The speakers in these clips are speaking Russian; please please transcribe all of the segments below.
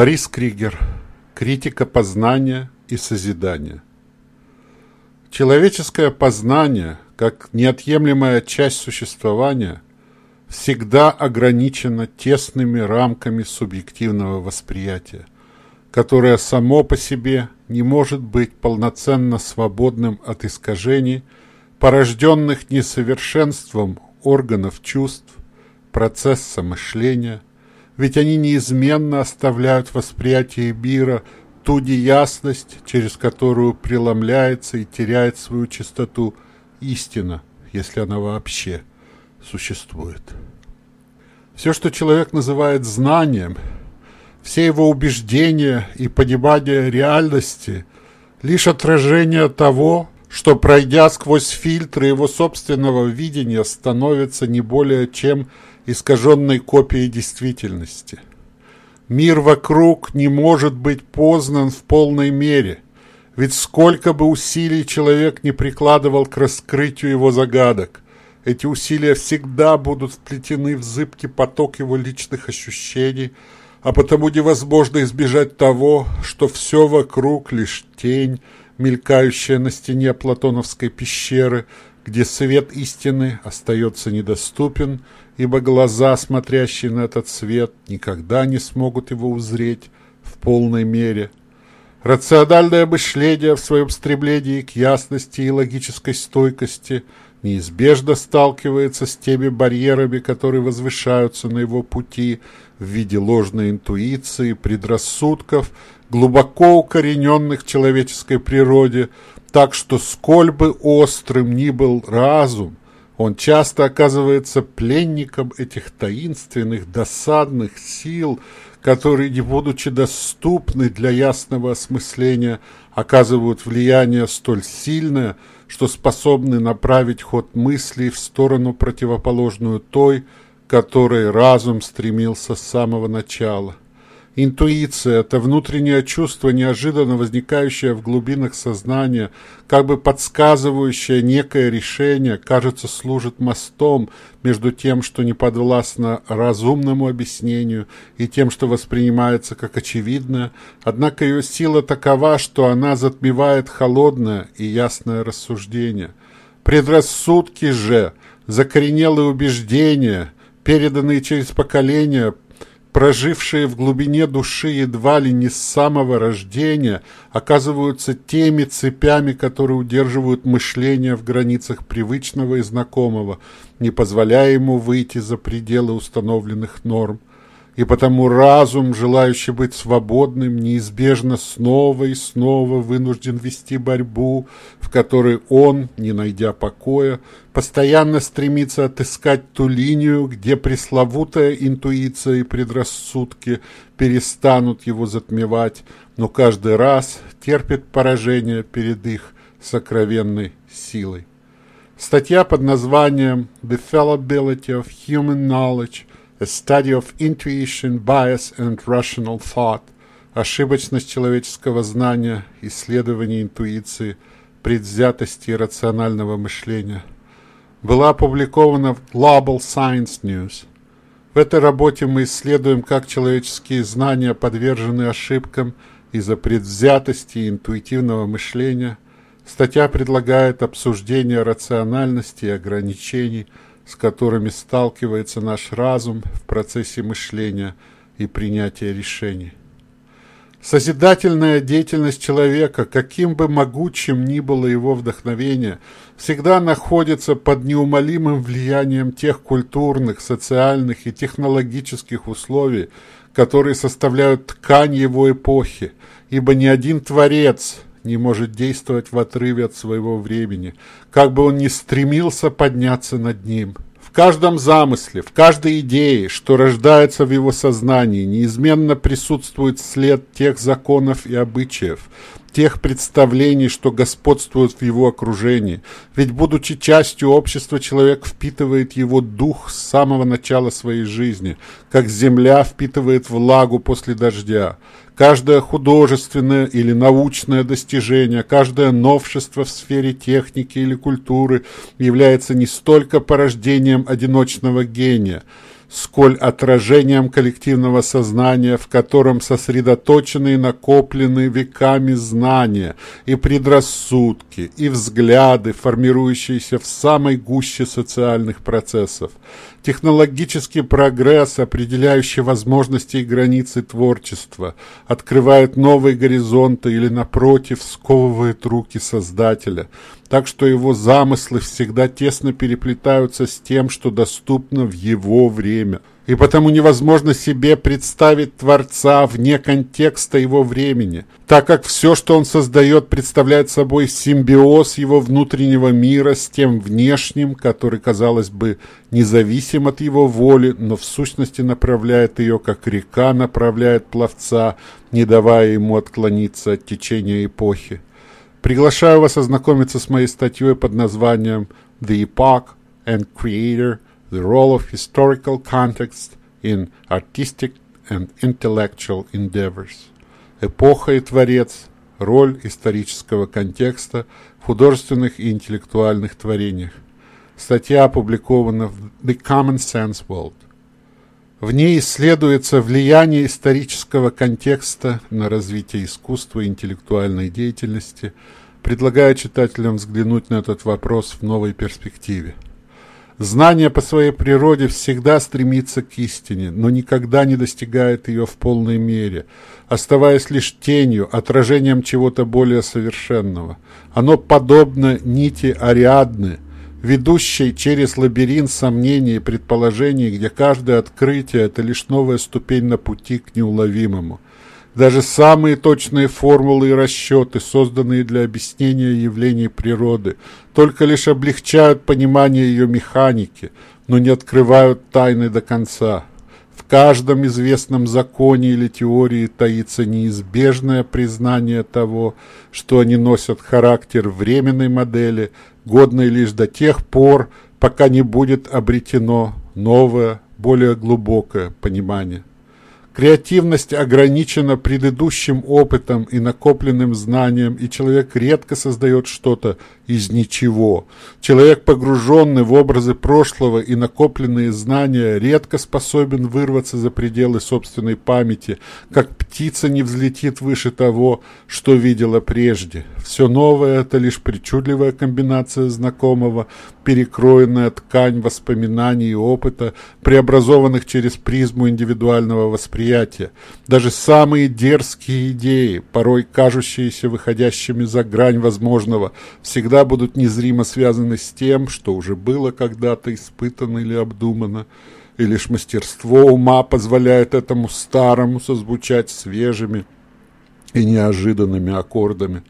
Борис Кригер. Критика познания и созидания. Человеческое познание, как неотъемлемая часть существования, всегда ограничено тесными рамками субъективного восприятия, которое само по себе не может быть полноценно свободным от искажений, порожденных несовершенством органов чувств, процесса мышления – ведь они неизменно оставляют в восприятии мира ту неясность, через которую преломляется и теряет свою чистоту истина, если она вообще существует. Все, что человек называет знанием, все его убеждения и понимание реальности – лишь отражение того, что, пройдя сквозь фильтры его собственного видения, становится не более чем искаженной копией действительности. Мир вокруг не может быть познан в полной мере, ведь сколько бы усилий человек не прикладывал к раскрытию его загадок, эти усилия всегда будут вплетены в зыбкий поток его личных ощущений, а потому невозможно избежать того, что все вокруг лишь тень, мелькающая на стене платоновской пещеры, где свет истины остается недоступен, ибо глаза, смотрящие на этот свет, никогда не смогут его узреть в полной мере. Рациональное мышление в своем стремлении к ясности и логической стойкости неизбежно сталкивается с теми барьерами, которые возвышаются на его пути в виде ложной интуиции, предрассудков, глубоко укорененных в человеческой природе, так что сколь бы острым ни был разум, он часто оказывается пленником этих таинственных, досадных сил, которые, не будучи доступны для ясного осмысления, оказывают влияние столь сильное, что способны направить ход мыслей в сторону противоположную той, которой разум стремился с самого начала. Интуиция – это внутреннее чувство, неожиданно возникающее в глубинах сознания, как бы подсказывающее некое решение, кажется, служит мостом между тем, что не подвластно разумному объяснению, и тем, что воспринимается как очевидное, однако ее сила такова, что она затмевает холодное и ясное рассуждение. Предрассудки же, закоренелые убеждения, переданные через поколения – прожившие в глубине души едва ли не с самого рождения, оказываются теми цепями, которые удерживают мышление в границах привычного и знакомого, не позволяя ему выйти за пределы установленных норм и потому разум, желающий быть свободным, неизбежно снова и снова вынужден вести борьбу, в которой он, не найдя покоя, постоянно стремится отыскать ту линию, где пресловутая интуиция и предрассудки перестанут его затмевать, но каждый раз терпит поражение перед их сокровенной силой. Статья под названием «The Fallibility of Human Knowledge» A Study of Intuition, Bias and Rational Thought, ошибочность человеческого знания, исследование интуиции, предвзятости и рационального мышления, была опубликована в Global Science News. В этой работе мы исследуем, как человеческие знания подвержены ошибкам из-за предвзятости и интуитивного мышления. Статья предлагает обсуждение рациональности и ограничений – с которыми сталкивается наш разум в процессе мышления и принятия решений. Созидательная деятельность человека, каким бы могучим ни было его вдохновение, всегда находится под неумолимым влиянием тех культурных, социальных и технологических условий, которые составляют ткань его эпохи, ибо ни один творец не может действовать в отрыве от своего времени, как бы он ни стремился подняться над ним. В каждом замысле, в каждой идее, что рождается в его сознании, неизменно присутствует след тех законов и обычаев, тех представлений, что господствуют в его окружении. Ведь, будучи частью общества, человек впитывает его дух с самого начала своей жизни, как земля впитывает влагу после дождя. Каждое художественное или научное достижение, каждое новшество в сфере техники или культуры является не столько порождением одиночного гения – сколь отражением коллективного сознания, в котором сосредоточены и накоплены веками знания и предрассудки, и взгляды, формирующиеся в самой гуще социальных процессов. Технологический прогресс, определяющий возможности и границы творчества, открывает новые горизонты или, напротив, сковывает руки Создателя, так что его замыслы всегда тесно переплетаются с тем, что доступно в его время – и потому невозможно себе представить Творца вне контекста его времени, так как все, что он создает, представляет собой симбиоз его внутреннего мира с тем внешним, который, казалось бы, независим от его воли, но в сущности направляет ее, как река направляет пловца, не давая ему отклониться от течения эпохи. Приглашаю вас ознакомиться с моей статьей под названием «The Epoch and Creator – the role of historical context in artistic and intellectual endeavors. Эпоха и творец, роль исторического контекста в художественных и интеллектуальных творениях. Статья опубликована в The Common Sense World. В ней исследуется влияние исторического контекста на развитие искусства и интеллектуальной деятельности, предлагая читателям взглянуть на этот вопрос в новой перспективе. Знание по своей природе всегда стремится к истине, но никогда не достигает ее в полной мере, оставаясь лишь тенью, отражением чего-то более совершенного. Оно подобно нити Ариадны, ведущей через лабиринт сомнений и предположений, где каждое открытие – это лишь новая ступень на пути к неуловимому – даже самые точные формулы и расчеты, созданные для объяснения явлений природы, только лишь облегчают понимание ее механики, но не открывают тайны до конца. В каждом известном законе или теории таится неизбежное признание того, что они носят характер временной модели, годной лишь до тех пор, пока не будет обретено новое, более глубокое понимание. Креативность ограничена предыдущим опытом и накопленным знанием, и человек редко создает что-то из ничего. Человек, погруженный в образы прошлого и накопленные знания, редко способен вырваться за пределы собственной памяти, как птица не взлетит выше того, что видела прежде. Все новое – это лишь причудливая комбинация знакомого, перекроенная ткань воспоминаний и опыта, преобразованных через призму индивидуального восприятия. Даже самые дерзкие идеи, порой кажущиеся выходящими за грань возможного, всегда будут незримо связаны с тем, что уже было когда-то испытано или обдумано, и лишь мастерство ума позволяет этому старому созвучать свежими и неожиданными аккордами.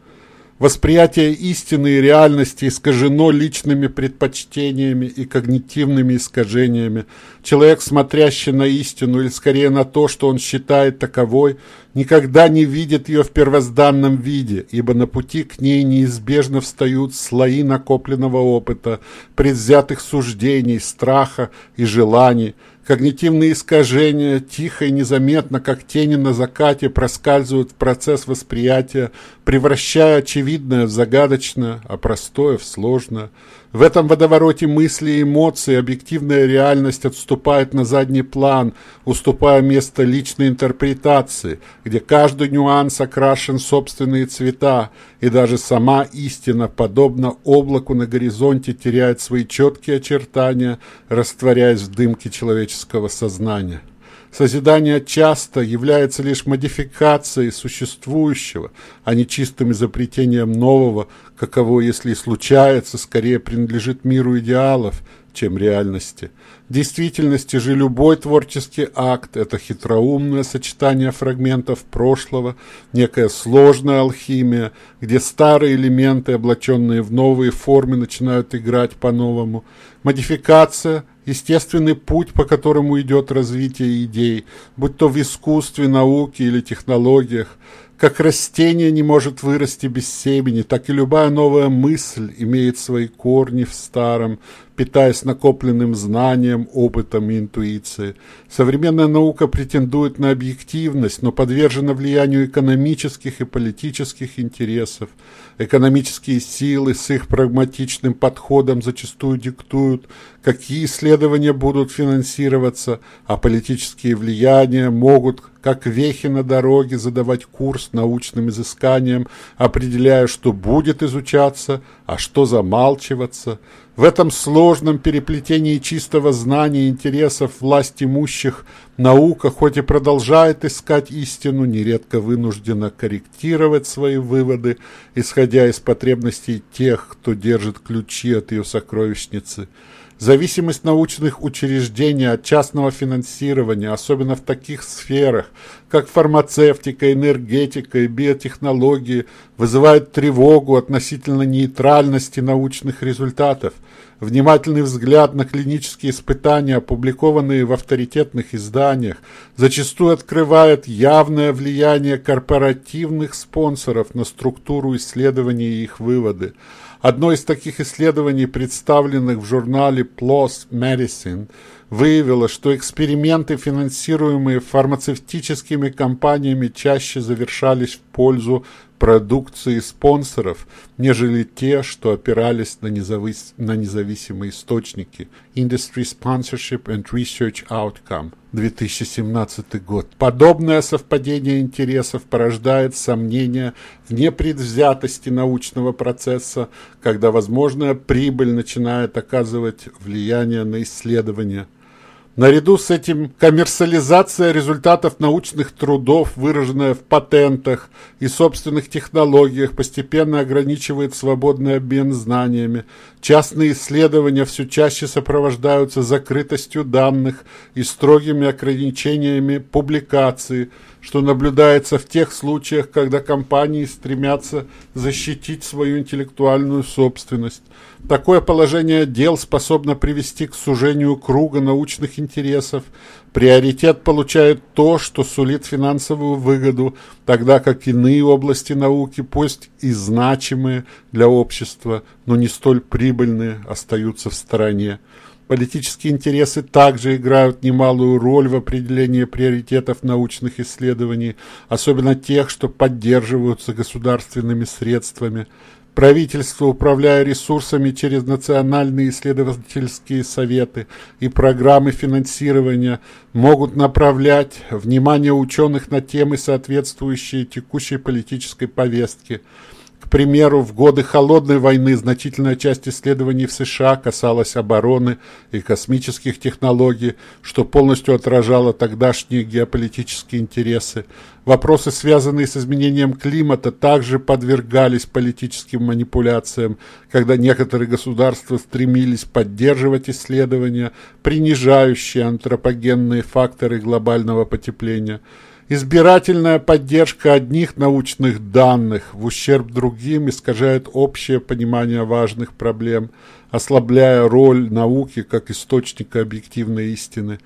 Восприятие истины и реальности искажено личными предпочтениями и когнитивными искажениями. Человек, смотрящий на истину, или скорее на то, что он считает таковой, никогда не видит ее в первозданном виде, ибо на пути к ней неизбежно встают слои накопленного опыта, предвзятых суждений, страха и желаний – Когнитивные искажения тихо и незаметно, как тени на закате, проскальзывают в процесс восприятия, превращая очевидное в загадочное, а простое в сложное. В этом водовороте мысли и эмоций объективная реальность отступает на задний план, уступая место личной интерпретации, где каждый нюанс окрашен собственные цвета, и даже сама истина, подобно облаку на горизонте, теряет свои четкие очертания, растворяясь в дымке человеческого сознания. Созидание часто является лишь модификацией существующего, а не чистым изобретением нового, каково, если и случается, скорее принадлежит миру идеалов, чем реальности. В действительности же любой творческий акт – это хитроумное сочетание фрагментов прошлого, некая сложная алхимия, где старые элементы, облаченные в новые формы, начинают играть по-новому. Модификация – естественный путь, по которому идет развитие идей, будь то в искусстве, науке или технологиях. Как растение не может вырасти без семени, так и любая новая мысль имеет свои корни в старом, питаясь накопленным знанием, опытом и интуицией. Современная наука претендует на объективность, но подвержена влиянию экономических и политических интересов. Экономические силы с их прагматичным подходом зачастую диктуют, какие исследования будут финансироваться, а политические влияния могут, как вехи на дороге, задавать курс научным изысканиям, определяя, что будет изучаться, а что замалчиваться. В этом сложном переплетении чистого знания интересов власть имущих наука, хоть и продолжает искать истину, нередко вынуждена корректировать свои выводы, исходя из потребностей тех, кто держит ключи от ее сокровищницы – Зависимость научных учреждений от частного финансирования, особенно в таких сферах, как фармацевтика, энергетика и биотехнологии, вызывает тревогу относительно нейтральности научных результатов. Внимательный взгляд на клинические испытания, опубликованные в авторитетных изданиях, зачастую открывает явное влияние корпоративных спонсоров на структуру исследований и их выводы. Одно из таких исследований, представленных в журнале PLOS Medicine, выявило, что эксперименты, финансируемые фармацевтическими компаниями, чаще завершались в пользу продукции спонсоров, нежели те, что опирались на, независ... на независимые источники. Industry Sponsorship and Research Outcome, 2017 год. Подобное совпадение интересов порождает сомнения в непредвзятости научного процесса, когда возможная прибыль начинает оказывать влияние на исследования. Наряду с этим коммерциализация результатов научных трудов, выраженная в патентах и собственных технологиях, постепенно ограничивает свободный обмен знаниями. Частные исследования все чаще сопровождаются закрытостью данных и строгими ограничениями публикации – что наблюдается в тех случаях, когда компании стремятся защитить свою интеллектуальную собственность. Такое положение дел способно привести к сужению круга научных интересов. Приоритет получает то, что сулит финансовую выгоду, тогда как иные области науки, пусть и значимые для общества, но не столь прибыльные, остаются в стороне. Политические интересы также играют немалую роль в определении приоритетов научных исследований, особенно тех, что поддерживаются государственными средствами. Правительство, управляя ресурсами через национальные исследовательские советы и программы финансирования, могут направлять внимание ученых на темы, соответствующие текущей политической повестке – примеру, в годы Холодной войны значительная часть исследований в США касалась обороны и космических технологий, что полностью отражало тогдашние геополитические интересы. Вопросы, связанные с изменением климата, также подвергались политическим манипуляциям, когда некоторые государства стремились поддерживать исследования, принижающие антропогенные факторы глобального потепления – Избирательная поддержка одних научных данных в ущерб другим искажает общее понимание важных проблем, ослабляя роль науки как источника объективной истины.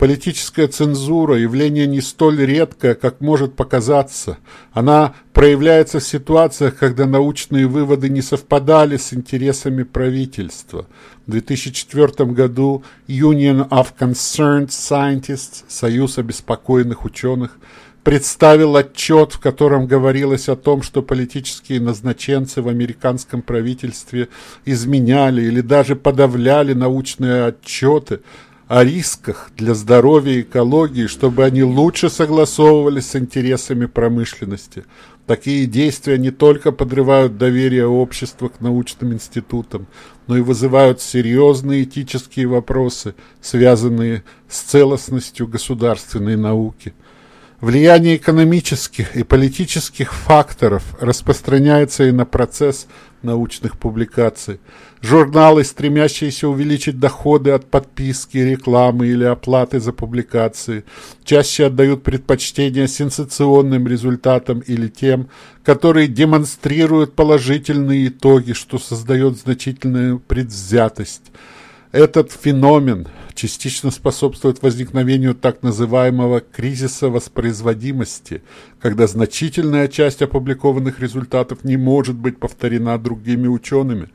Политическая цензура – явление не столь редкое, как может показаться. Она проявляется в ситуациях, когда научные выводы не совпадали с интересами правительства. В 2004 году Union of Concerned Scientists, Союз обеспокоенных ученых, представил отчет, в котором говорилось о том, что политические назначенцы в американском правительстве изменяли или даже подавляли научные отчеты – о рисках для здоровья и экологии, чтобы они лучше согласовывались с интересами промышленности. Такие действия не только подрывают доверие общества к научным институтам, но и вызывают серьезные этические вопросы, связанные с целостностью государственной науки. Влияние экономических и политических факторов распространяется и на процесс научных публикаций. Журналы, стремящиеся увеличить доходы от подписки, рекламы или оплаты за публикации, чаще отдают предпочтение сенсационным результатам или тем, которые демонстрируют положительные итоги, что создает значительную предвзятость. Этот феномен частично способствует возникновению так называемого кризиса воспроизводимости, когда значительная часть опубликованных результатов не может быть повторена другими учеными.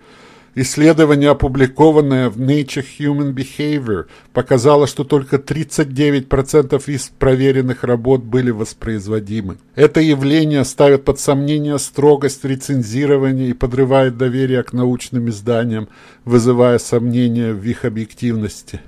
Исследование, опубликованное в Nature Human Behavior, показало, что только 39% из проверенных работ были воспроизводимы. Это явление ставит под сомнение строгость рецензирования и подрывает доверие к научным изданиям, вызывая сомнения в их объективности.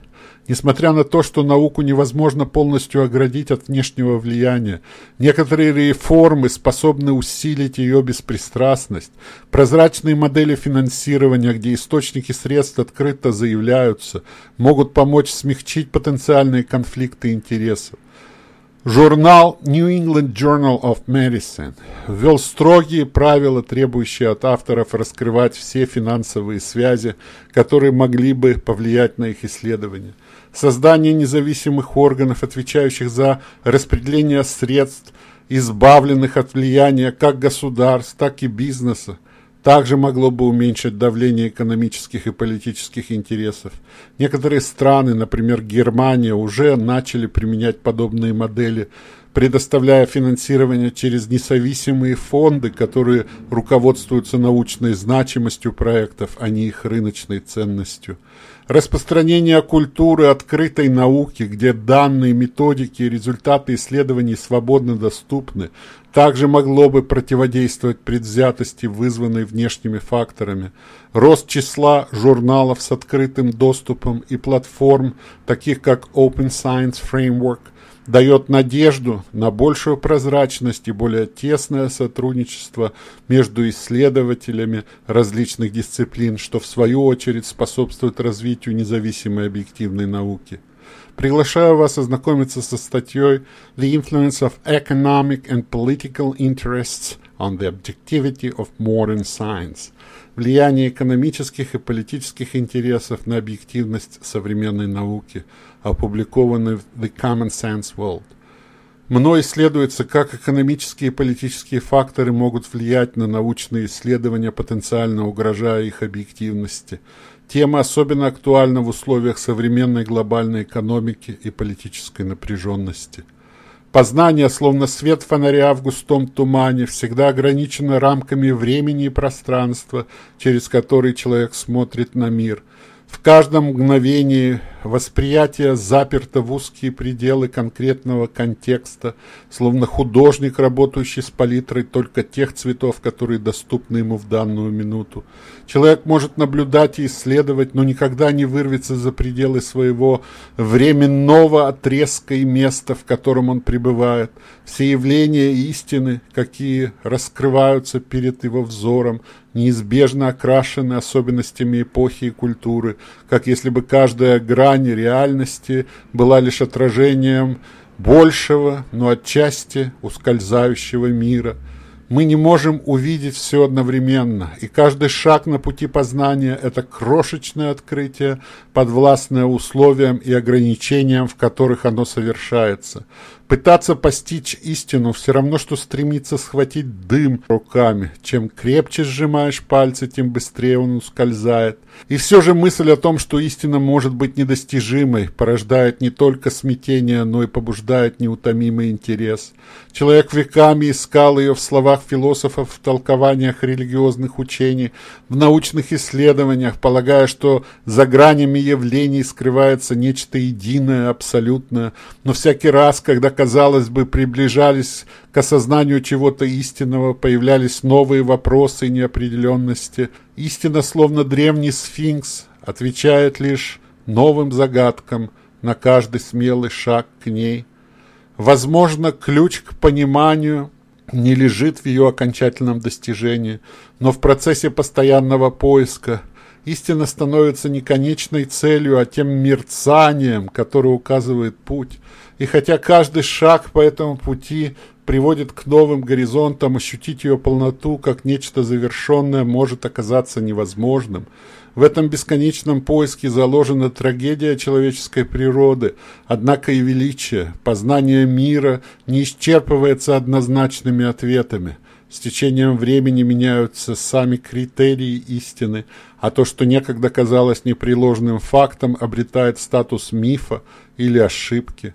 Несмотря на то, что науку невозможно полностью оградить от внешнего влияния, некоторые реформы способны усилить ее беспристрастность. Прозрачные модели финансирования, где источники средств открыто заявляются, могут помочь смягчить потенциальные конфликты интересов. Журнал New England Journal of Medicine ввел строгие правила, требующие от авторов раскрывать все финансовые связи, которые могли бы повлиять на их исследования – создание независимых органов, отвечающих за распределение средств, избавленных от влияния как государств, так и бизнеса, также могло бы уменьшить давление экономических и политических интересов. Некоторые страны, например Германия, уже начали применять подобные модели, предоставляя финансирование через независимые фонды, которые руководствуются научной значимостью проектов, а не их рыночной ценностью распространение культуры открытой науки, где данные, методики и результаты исследований свободно доступны, также могло бы противодействовать предвзятости, вызванной внешними факторами. Рост числа журналов с открытым доступом и платформ, таких как Open Science Framework – дает надежду на большую прозрачность и более тесное сотрудничество между исследователями различных дисциплин, что в свою очередь способствует развитию независимой объективной науки. Приглашаю вас ознакомиться со статьей «The Influence of Economic and Political Interests on the Objectivity of Modern Science» влияние экономических и политических интересов на объективность современной науки, опубликованный в The Common Sense World. Мной исследуется, как экономические и политические факторы могут влиять на научные исследования, потенциально угрожая их объективности. Тема особенно актуальна в условиях современной глобальной экономики и политической напряженности – Познание, словно свет фонаря в густом тумане, всегда ограничено рамками времени и пространства, через которые человек смотрит на мир – в каждом мгновении восприятие заперто в узкие пределы конкретного контекста, словно художник, работающий с палитрой только тех цветов, которые доступны ему в данную минуту. Человек может наблюдать и исследовать, но никогда не вырвется за пределы своего временного отрезка и места, в котором он пребывает. Все явления истины, какие раскрываются перед его взором, неизбежно окрашены особенностями эпохи и культуры, как если бы каждая грань реальности была лишь отражением большего, но отчасти ускользающего мира. Мы не можем увидеть все одновременно, и каждый шаг на пути познания – это крошечное открытие, подвластное условиям и ограничениям, в которых оно совершается – Пытаться постичь истину все равно, что стремиться схватить дым руками. Чем крепче сжимаешь пальцы, тем быстрее он ускользает. И все же мысль о том, что истина может быть недостижимой, порождает не только смятение, но и побуждает неутомимый интерес. Человек веками искал ее в словах философов, в толкованиях религиозных учений, в научных исследованиях, полагая, что за гранями явлений скрывается нечто единое, абсолютное. Но всякий раз, когда казалось бы, приближались к осознанию чего-то истинного, появлялись новые вопросы и неопределенности. Истина, словно древний сфинкс, отвечает лишь новым загадкам на каждый смелый шаг к ней. Возможно, ключ к пониманию не лежит в ее окончательном достижении, но в процессе постоянного поиска – Истина становится не конечной целью, а тем мерцанием, которое указывает путь. И хотя каждый шаг по этому пути приводит к новым горизонтам, ощутить ее полноту как нечто завершенное может оказаться невозможным. В этом бесконечном поиске заложена трагедия человеческой природы, однако и величие, познание мира не исчерпывается однозначными ответами – с течением времени меняются сами критерии истины, а то, что некогда казалось непреложным фактом, обретает статус мифа или ошибки.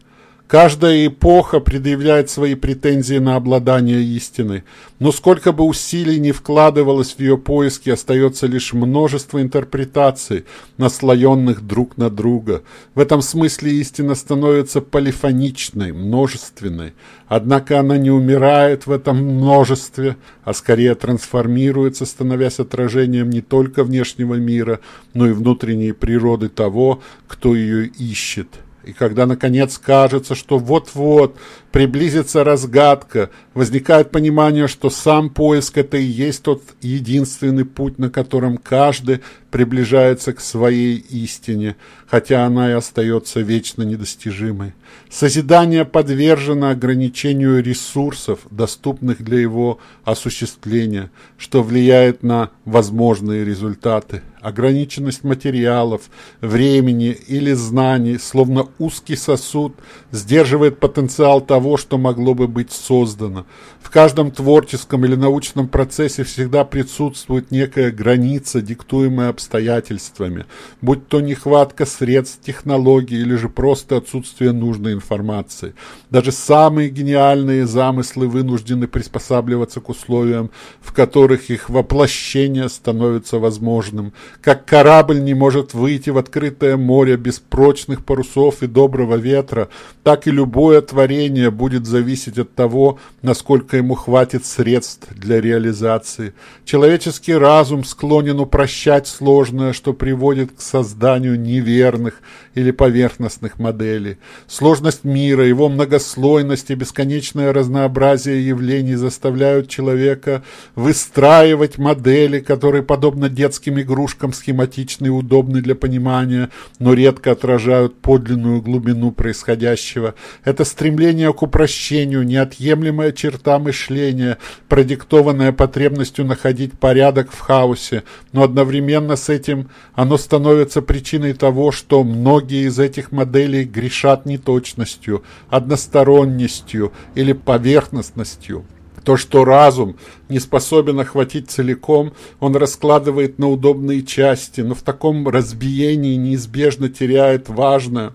Каждая эпоха предъявляет свои претензии на обладание истиной, но сколько бы усилий ни вкладывалось в ее поиски, остается лишь множество интерпретаций, наслоенных друг на друга. В этом смысле истина становится полифоничной, множественной, однако она не умирает в этом множестве, а скорее трансформируется, становясь отражением не только внешнего мира, но и внутренней природы того, кто ее ищет. И когда, наконец, кажется, что вот-вот приблизится разгадка, возникает понимание, что сам поиск – это и есть тот единственный путь, на котором каждый приближается к своей истине, хотя она и остается вечно недостижимой. Созидание подвержено ограничению ресурсов, доступных для его осуществления, что влияет на возможные результаты. Ограниченность материалов, времени или знаний, словно узкий сосуд, сдерживает потенциал того, что могло бы быть создано. В каждом творческом или научном процессе всегда присутствует некая граница, диктуемая обстоятельствами, будь то нехватка средств, технологий или же просто отсутствие нужной информации. Даже самые гениальные замыслы вынуждены приспосабливаться к условиям, в которых их воплощение становится возможным. Как корабль не может выйти в открытое море без прочных парусов и доброго ветра, так и любое творение будет зависеть от того, насколько ему хватит средств для реализации. Человеческий разум склонен упрощать сложное, что приводит к созданию неверных или поверхностных моделей. Сложность мира, его многослойность и бесконечное разнообразие явлений заставляют человека выстраивать модели, которые, подобно детским игрушкам, схематичны и удобны для понимания, но редко отражают подлинную глубину происходящего. Это стремление к упрощению, неотъемлемая черта мышления, продиктованное потребностью находить порядок в хаосе, но одновременно с этим оно становится причиной того, что многие из этих моделей грешат неточностью, односторонностью или поверхностностью. То, что разум не способен охватить целиком, он раскладывает на удобные части, но в таком разбиении неизбежно теряет важное,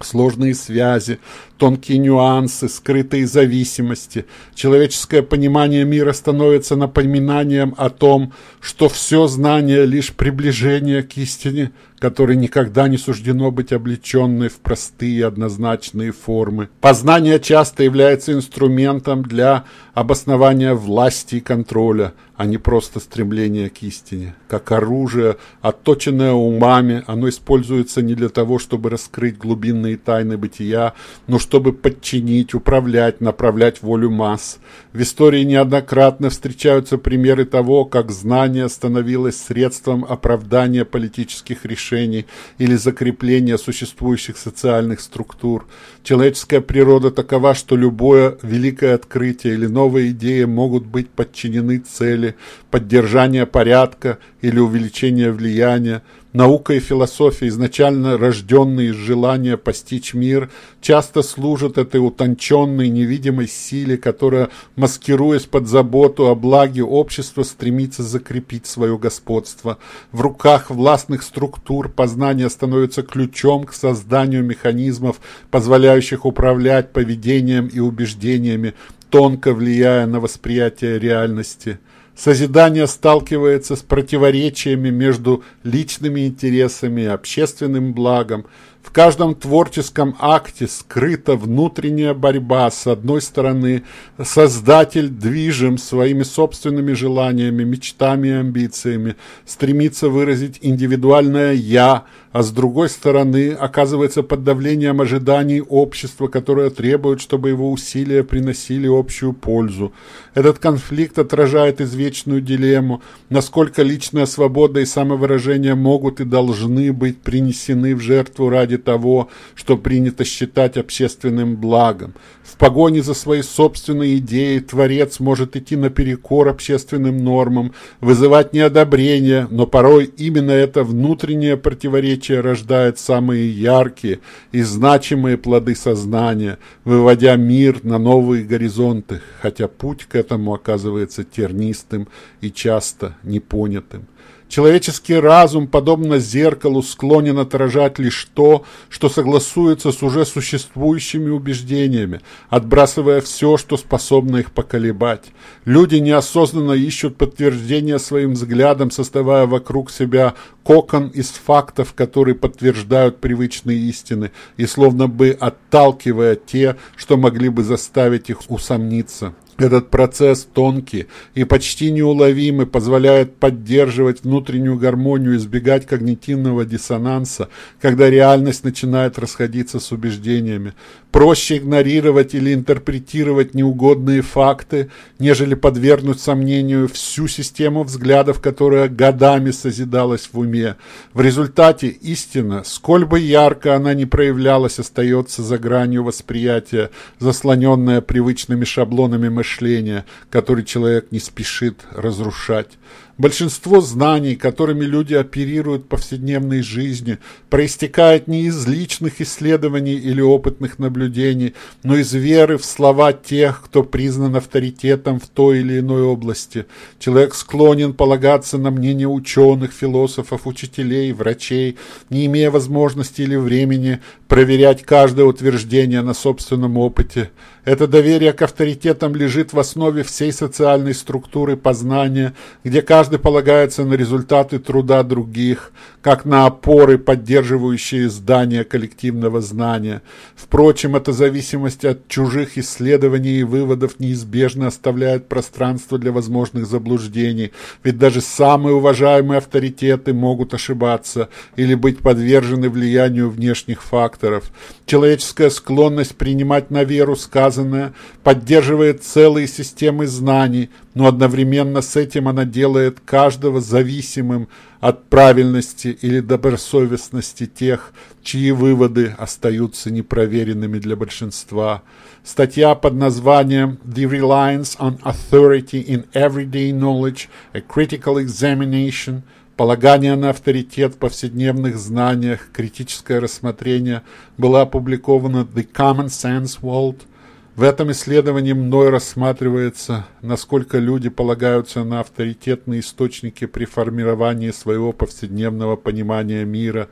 сложные связи, тонкие нюансы, скрытые зависимости. Человеческое понимание мира становится напоминанием о том, что все знание – лишь приближение к истине, которой никогда не суждено быть облеченной в простые однозначные формы. Познание часто является инструментом для обоснования власти и контроля, а не просто стремления к истине. Как оружие, отточенное умами, оно используется не для того, чтобы раскрыть глубинные тайны бытия, но чтобы подчинить, управлять, направлять волю масс. В истории неоднократно встречаются примеры того, как знание становилось средством оправдания политических решений или закрепления существующих социальных структур. Человеческая природа такова, что любое великое открытие или новая идея могут быть подчинены цели поддержания порядка или увеличения влияния, Наука и философия, изначально рожденные из желания постичь мир, часто служат этой утонченной невидимой силе, которая, маскируясь под заботу о благе общества, стремится закрепить свое господство. В руках властных структур познание становится ключом к созданию механизмов, позволяющих управлять поведением и убеждениями, тонко влияя на восприятие реальности. Созидание сталкивается с противоречиями между личными интересами и общественным благом, в каждом творческом акте скрыта внутренняя борьба. С одной стороны, создатель движим своими собственными желаниями, мечтами и амбициями, стремится выразить индивидуальное «я», а с другой стороны, оказывается под давлением ожиданий общества, которое требует, чтобы его усилия приносили общую пользу. Этот конфликт отражает извечную дилемму, насколько личная свобода и самовыражение могут и должны быть принесены в жертву ради того, что принято считать общественным благом. В погоне за своей собственной идеей творец может идти наперекор общественным нормам, вызывать неодобрение, но порой именно это внутреннее противоречие рождает самые яркие и значимые плоды сознания, выводя мир на новые горизонты, хотя путь к этому оказывается тернистым и часто непонятым. Человеческий разум, подобно зеркалу, склонен отражать лишь то, что согласуется с уже существующими убеждениями, отбрасывая все, что способно их поколебать. Люди неосознанно ищут подтверждения своим взглядам, создавая вокруг себя кокон из фактов, которые подтверждают привычные истины, и словно бы отталкивая те, что могли бы заставить их усомниться. Этот процесс тонкий и почти неуловимый позволяет поддерживать внутреннюю гармонию, избегать когнитивного диссонанса, когда реальность начинает расходиться с убеждениями. Проще игнорировать или интерпретировать неугодные факты, нежели подвергнуть сомнению всю систему взглядов, которая годами созидалась в уме. В результате истина, сколь бы ярко она ни проявлялась, остается за гранью восприятия, заслоненная привычными шаблонами мышления, которые человек не спешит разрушать. Большинство знаний, которыми люди оперируют в повседневной жизни, проистекает не из личных исследований или опытных наблюдений, но из веры в слова тех, кто признан авторитетом в той или иной области. Человек склонен полагаться на мнение ученых, философов, учителей, врачей, не имея возможности или времени проверять каждое утверждение на собственном опыте. Это доверие к авторитетам лежит в основе всей социальной структуры познания, где каждый полагается на результаты труда других, как на опоры, поддерживающие здание коллективного знания. Впрочем, эта зависимость от чужих исследований и выводов неизбежно оставляет пространство для возможных заблуждений, ведь даже самые уважаемые авторитеты могут ошибаться или быть подвержены влиянию внешних факторов. Человеческая склонность принимать на веру сказанное поддерживает целые системы знаний, но одновременно с этим она делает каждого зависимым от правильности или добросовестности тех, чьи выводы остаются непроверенными для большинства. Статья под названием «The Reliance on Authority in Everyday Knowledge – A Critical Examination» Полагание на авторитет в повседневных знаниях, критическое рассмотрение была опубликована в The Common Sense World – в этом исследовании мной рассматривается, насколько люди полагаются на авторитетные источники при формировании своего повседневного понимания мира,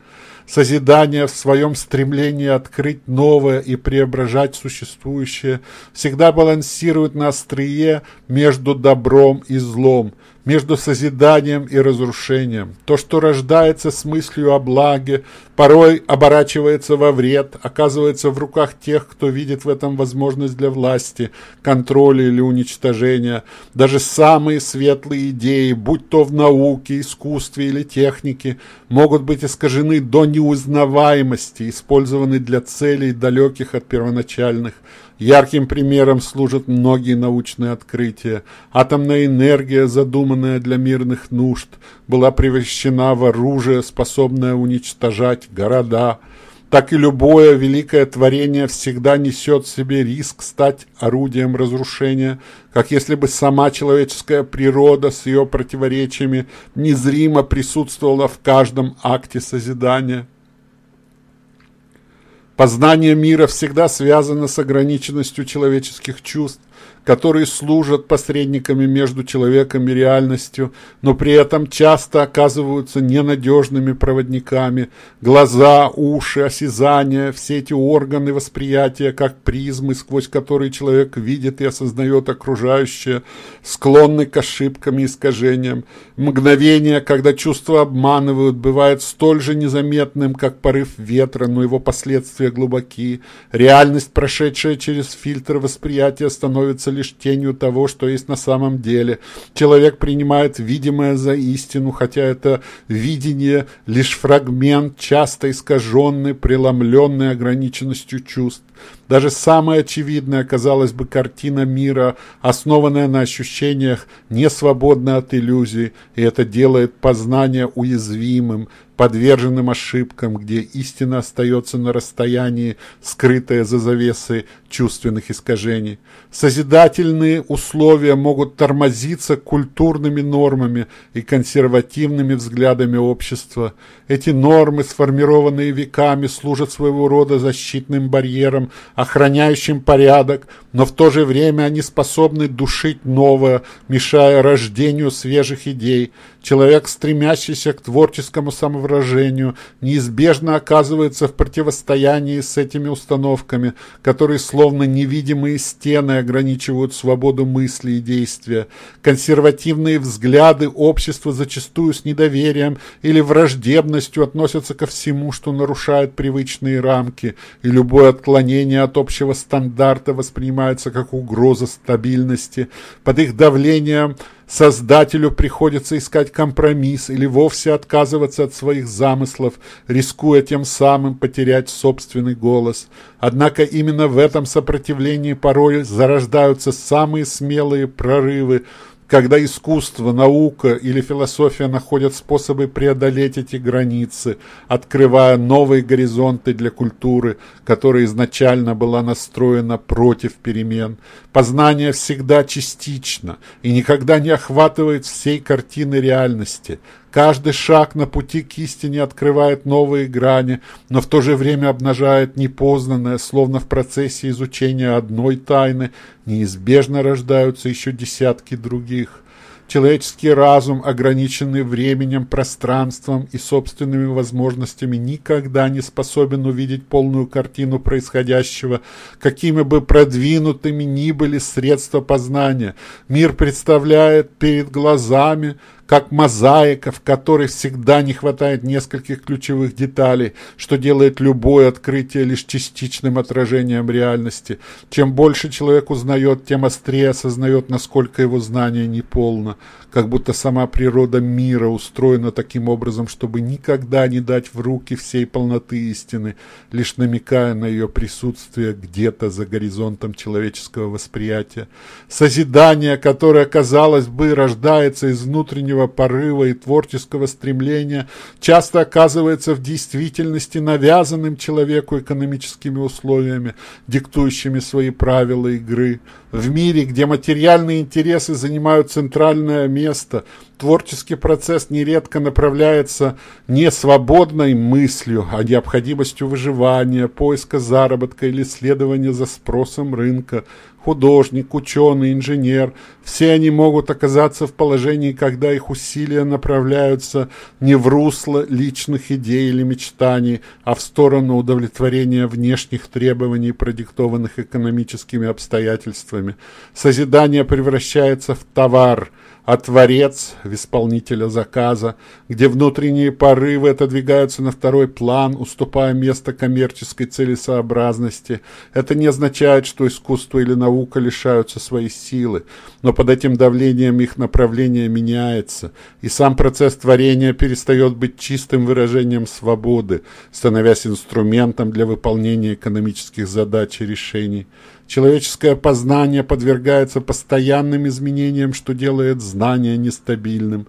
созидание в своем стремлении открыть новое и преображать существующее, всегда балансирует на острие между добром и злом, между созиданием и разрушением. То, что рождается с мыслью о благе, порой оборачивается во вред, оказывается в руках тех, кто видит в этом возможность для власти, контроля или уничтожения. Даже самые светлые идеи, будь то в науке, искусстве или технике, могут быть искажены до неузнаваемости, использованы для целей, далеких от первоначальных. Ярким примером служат многие научные открытия. Атомная энергия, задуманная для мирных нужд, была превращена в оружие, способное уничтожать города. Так и любое великое творение всегда несет в себе риск стать орудием разрушения, как если бы сама человеческая природа с ее противоречиями незримо присутствовала в каждом акте созидания. Познание мира всегда связано с ограниченностью человеческих чувств, которые служат посредниками между человеком и реальностью, но при этом часто оказываются ненадежными проводниками. Глаза, уши, осязание, все эти органы восприятия, как призмы, сквозь которые человек видит и осознает окружающее, склонны к ошибкам и искажениям. Мгновение, когда чувства обманывают, бывает столь же незаметным, как порыв ветра, но его последствия глубоки. Реальность, прошедшая через фильтр восприятия, становится лишь тенью того, что есть на самом деле. Человек принимает видимое за истину, хотя это видение лишь фрагмент, часто искаженный, преломленный ограниченностью чувств. Даже самая очевидная, казалось бы, картина мира, основанная на ощущениях, не свободна от иллюзий, и это делает познание уязвимым, подверженным ошибкам, где истина остается на расстоянии, скрытая за завесой чувственных искажений. Созидательные условия могут тормозиться культурными нормами и консервативными взглядами общества. Эти нормы, сформированные веками, служат своего рода защитным барьером, охраняющим порядок, но в то же время они способны душить новое, мешая рождению свежих идей. Человек, стремящийся к творческому самовыражению, неизбежно оказывается в противостоянии с этими установками, которые словно невидимые стены ограничивают свободу мысли и действия. Консервативные взгляды общества зачастую с недоверием или враждебностью относятся ко всему, что нарушает привычные рамки, и любое отклонение от общего стандарта воспринимается как угроза стабильности. Под их давлением Создателю приходится искать компромисс или вовсе отказываться от своих замыслов, рискуя тем самым потерять собственный голос. Однако именно в этом сопротивлении порой зарождаются самые смелые прорывы, когда искусство, наука или философия находят способы преодолеть эти границы, открывая новые горизонты для культуры, которая изначально была настроена против перемен. Познание всегда частично и никогда не охватывает всей картины реальности – Каждый шаг на пути к истине открывает новые грани, но в то же время обнажает непознанное, словно в процессе изучения одной тайны неизбежно рождаются еще десятки других. Человеческий разум, ограниченный временем, пространством и собственными возможностями, никогда не способен увидеть полную картину происходящего, какими бы продвинутыми ни были средства познания. Мир представляет перед глазами как мозаика, в которой всегда не хватает нескольких ключевых деталей, что делает любое открытие лишь частичным отражением реальности. Чем больше человек узнает, тем острее осознает, насколько его знание неполно как будто сама природа мира устроена таким образом, чтобы никогда не дать в руки всей полноты истины, лишь намекая на ее присутствие где-то за горизонтом человеческого восприятия. Созидание, которое, казалось бы, рождается из внутреннего порыва и творческого стремления, часто оказывается в действительности навязанным человеку экономическими условиями, диктующими свои правила игры. В мире, где материальные интересы занимают центральное место, творческий процесс нередко направляется не свободной мыслью, а необходимостью выживания, поиска заработка или следования за спросом рынка, художник, ученый, инженер, все они могут оказаться в положении, когда их усилия направляются не в русло личных идей или мечтаний, а в сторону удовлетворения внешних требований, продиктованных экономическими обстоятельствами. Созидание превращается в товар – а творец в исполнителя заказа, где внутренние порывы отодвигаются на второй план, уступая место коммерческой целесообразности. Это не означает, что искусство или наука лишаются своей силы, но под этим давлением их направление меняется, и сам процесс творения перестает быть чистым выражением свободы, становясь инструментом для выполнения экономических задач и решений. Человеческое познание подвергается постоянным изменениям, что делает знание нестабильным.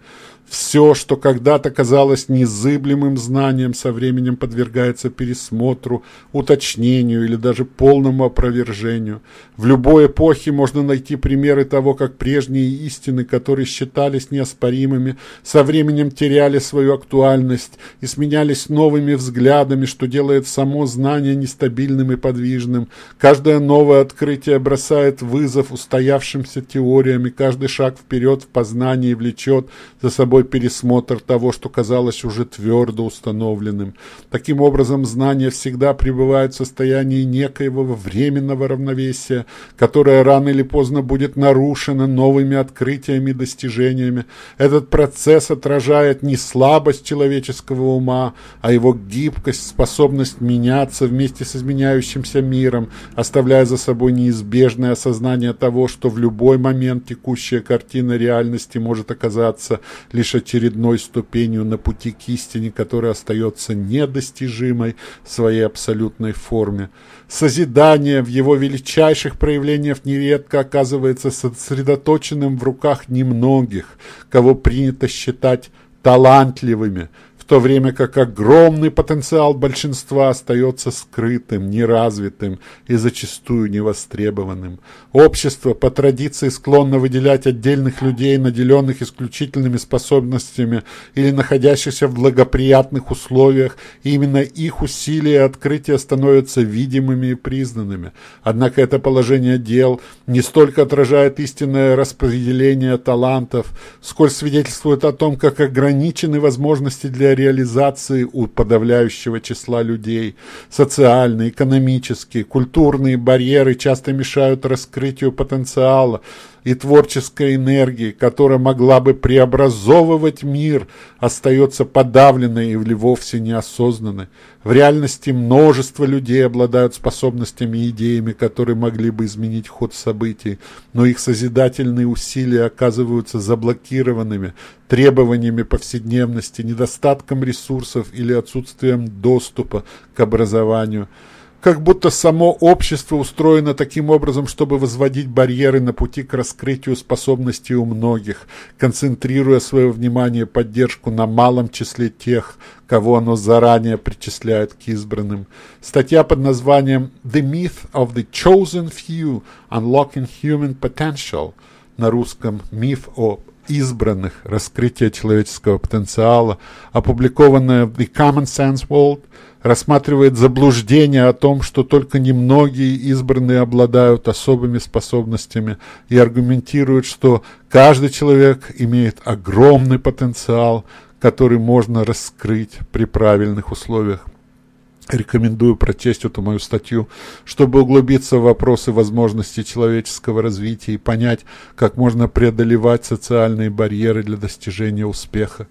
Все, что когда-то казалось незыблемым знанием, со временем подвергается пересмотру, уточнению или даже полному опровержению. В любой эпохе можно найти примеры того, как прежние истины, которые считались неоспоримыми, со временем теряли свою актуальность и сменялись новыми взглядами, что делает само знание нестабильным и подвижным. Каждое новое открытие бросает вызов устоявшимся теориям, и каждый шаг вперед в познании влечет за собой собой пересмотр того, что казалось уже твердо установленным. Таким образом, знание всегда пребывает в состоянии некоего временного равновесия, которое рано или поздно будет нарушено новыми открытиями и достижениями. Этот процесс отражает не слабость человеческого ума, а его гибкость, способность меняться вместе с изменяющимся миром, оставляя за собой неизбежное осознание того, что в любой момент текущая картина реальности может оказаться лишь лишь очередной ступенью на пути к истине, которая остается недостижимой в своей абсолютной форме. Созидание в его величайших проявлениях нередко оказывается сосредоточенным в руках немногих, кого принято считать талантливыми, то время как огромный потенциал большинства остается скрытым, неразвитым и зачастую невостребованным. Общество по традиции склонно выделять отдельных людей, наделенных исключительными способностями или находящихся в благоприятных условиях, и именно их усилия и открытия становятся видимыми и признанными. Однако это положение дел не столько отражает истинное распределение талантов, сколь свидетельствует о том, как ограничены возможности для реализации у подавляющего числа людей. Социальные, экономические, культурные барьеры часто мешают раскрытию потенциала, и творческой энергии, которая могла бы преобразовывать мир, остается подавленной или вовсе неосознанной. В реальности множество людей обладают способностями и идеями, которые могли бы изменить ход событий, но их созидательные усилия оказываются заблокированными требованиями повседневности, недостатком ресурсов или отсутствием доступа к образованию как будто само общество устроено таким образом, чтобы возводить барьеры на пути к раскрытию способностей у многих, концентрируя свое внимание и поддержку на малом числе тех, кого оно заранее причисляет к избранным. Статья под названием «The Myth of the Chosen Few Unlocking Human Potential» на русском «Миф о избранных. Раскрытие человеческого потенциала», опубликованная в The Common Sense World – рассматривает заблуждение о том, что только немногие избранные обладают особыми способностями и аргументирует, что каждый человек имеет огромный потенциал, который можно раскрыть при правильных условиях. Рекомендую прочесть эту мою статью, чтобы углубиться в вопросы возможностей человеческого развития и понять, как можно преодолевать социальные барьеры для достижения успеха.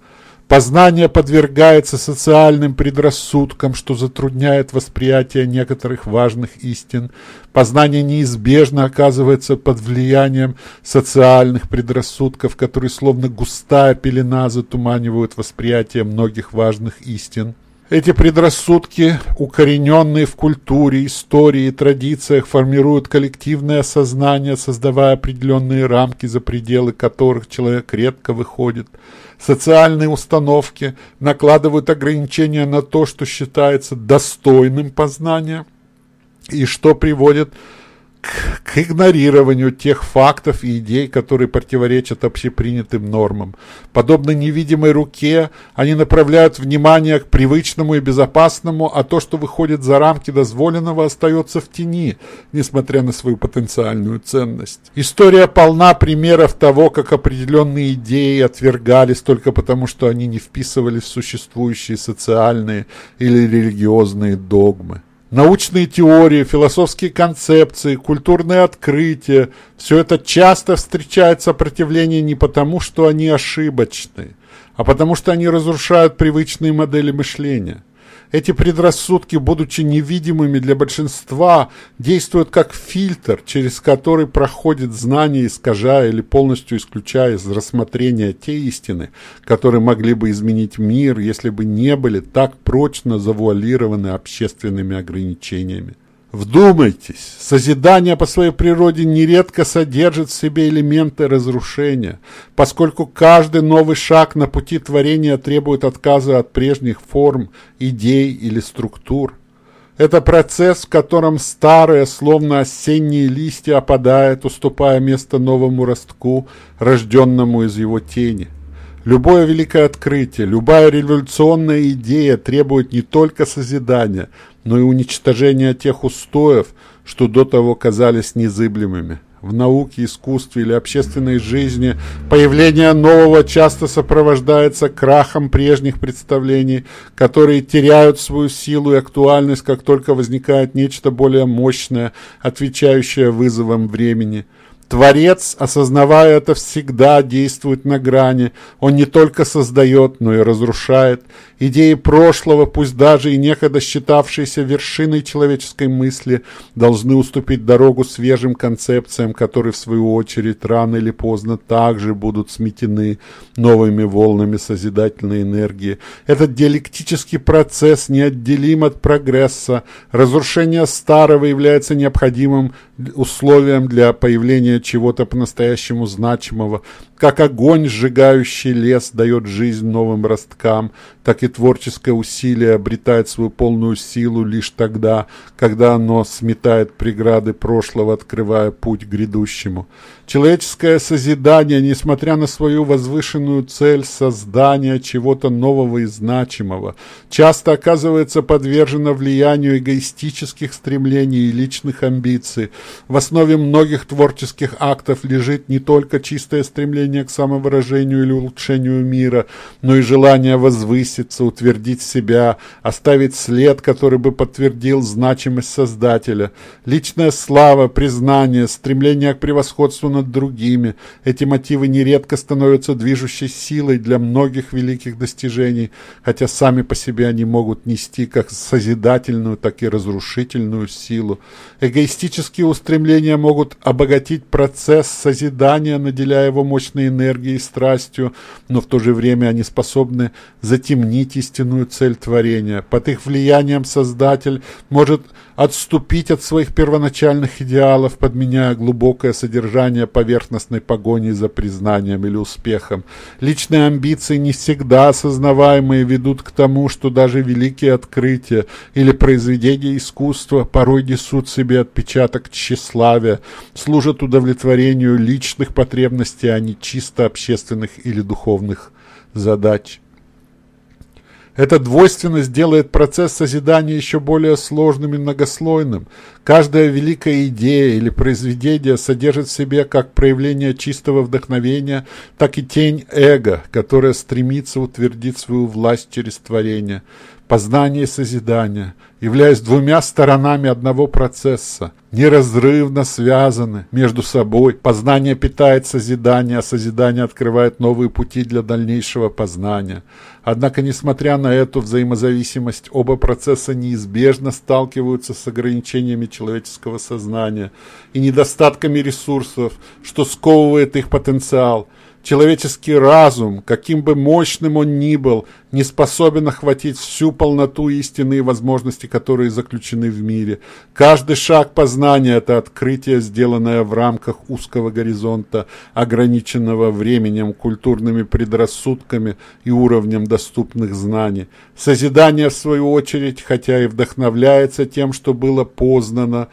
Познание подвергается социальным предрассудкам, что затрудняет восприятие некоторых важных истин. Познание неизбежно оказывается под влиянием социальных предрассудков, которые словно густая пелена затуманивают восприятие многих важных истин. Эти предрассудки, укорененные в культуре, истории и традициях, формируют коллективное сознание, создавая определенные рамки, за пределы которых человек редко выходит. Социальные установки накладывают ограничения на то, что считается достойным познания и что приводит к к, игнорированию тех фактов и идей, которые противоречат общепринятым нормам. Подобно невидимой руке, они направляют внимание к привычному и безопасному, а то, что выходит за рамки дозволенного, остается в тени, несмотря на свою потенциальную ценность. История полна примеров того, как определенные идеи отвергались только потому, что они не вписывались в существующие социальные или религиозные догмы. Научные теории, философские концепции, культурные открытия – все это часто встречает сопротивление не потому, что они ошибочны, а потому что они разрушают привычные модели мышления – эти предрассудки, будучи невидимыми для большинства, действуют как фильтр, через который проходит знание, искажая или полностью исключая из рассмотрения те истины, которые могли бы изменить мир, если бы не были так прочно завуалированы общественными ограничениями. Вдумайтесь, созидание по своей природе нередко содержит в себе элементы разрушения, поскольку каждый новый шаг на пути творения требует отказа от прежних форм, идей или структур. Это процесс, в котором старое, словно осенние листья, опадает, уступая место новому ростку, рожденному из его тени. Любое великое открытие, любая революционная идея требует не только созидания, но и уничтожения тех устоев, что до того казались незыблемыми. В науке, искусстве или общественной жизни появление нового часто сопровождается крахом прежних представлений, которые теряют свою силу и актуальность, как только возникает нечто более мощное, отвечающее вызовам времени – Творец, осознавая это, всегда действует на грани. Он не только создает, но и разрушает. Идеи прошлого, пусть даже и некогда считавшиеся вершиной человеческой мысли, должны уступить дорогу свежим концепциям, которые, в свою очередь, рано или поздно также будут сметены новыми волнами созидательной энергии. Этот диалектический процесс неотделим от прогресса. Разрушение старого является необходимым условием для появления чего-то по-настоящему значимого, Как огонь, сжигающий лес, дает жизнь новым росткам, так и творческое усилие обретает свою полную силу лишь тогда, когда оно сметает преграды прошлого, открывая путь грядущему. Человеческое созидание, несмотря на свою возвышенную цель создания чего-то нового и значимого, часто оказывается подвержено влиянию эгоистических стремлений и личных амбиций. В основе многих творческих актов лежит не только чистое стремление к самовыражению или улучшению мира, но и желание возвыситься, утвердить себя, оставить след, который бы подтвердил значимость Создателя. Личная слава, признание, стремление к превосходству над другими. Эти мотивы нередко становятся движущей силой для многих великих достижений, хотя сами по себе они могут нести как созидательную, так и разрушительную силу. Эгоистические устремления могут обогатить процесс созидания, наделяя его мощной энергией и страстью, но в то же время они способны затемнить истинную цель творения. Под их влиянием Создатель может отступить от своих первоначальных идеалов, подменяя глубокое содержание поверхностной погони за признанием или успехом. Личные амбиции, не всегда осознаваемые, ведут к тому, что даже великие открытия или произведения искусства порой несут себе отпечаток тщеславия, служат удовлетворению личных потребностей, а не чисто общественных или духовных задач. Эта двойственность делает процесс созидания еще более сложным и многослойным. Каждая великая идея или произведение содержит в себе как проявление чистого вдохновения, так и тень эго, которая стремится утвердить свою власть через творение. Познание и созидание, являясь двумя сторонами одного процесса, неразрывно связаны между собой. Познание питает созидание, а созидание открывает новые пути для дальнейшего познания. Однако, несмотря на эту взаимозависимость, оба процесса неизбежно сталкиваются с ограничениями человеческого сознания и недостатками ресурсов, что сковывает их потенциал – Человеческий разум, каким бы мощным он ни был, не способен охватить всю полноту истины и возможности, которые заключены в мире. Каждый шаг познания – это открытие, сделанное в рамках узкого горизонта, ограниченного временем, культурными предрассудками и уровнем доступных знаний. Созидание, в свою очередь, хотя и вдохновляется тем, что было познано,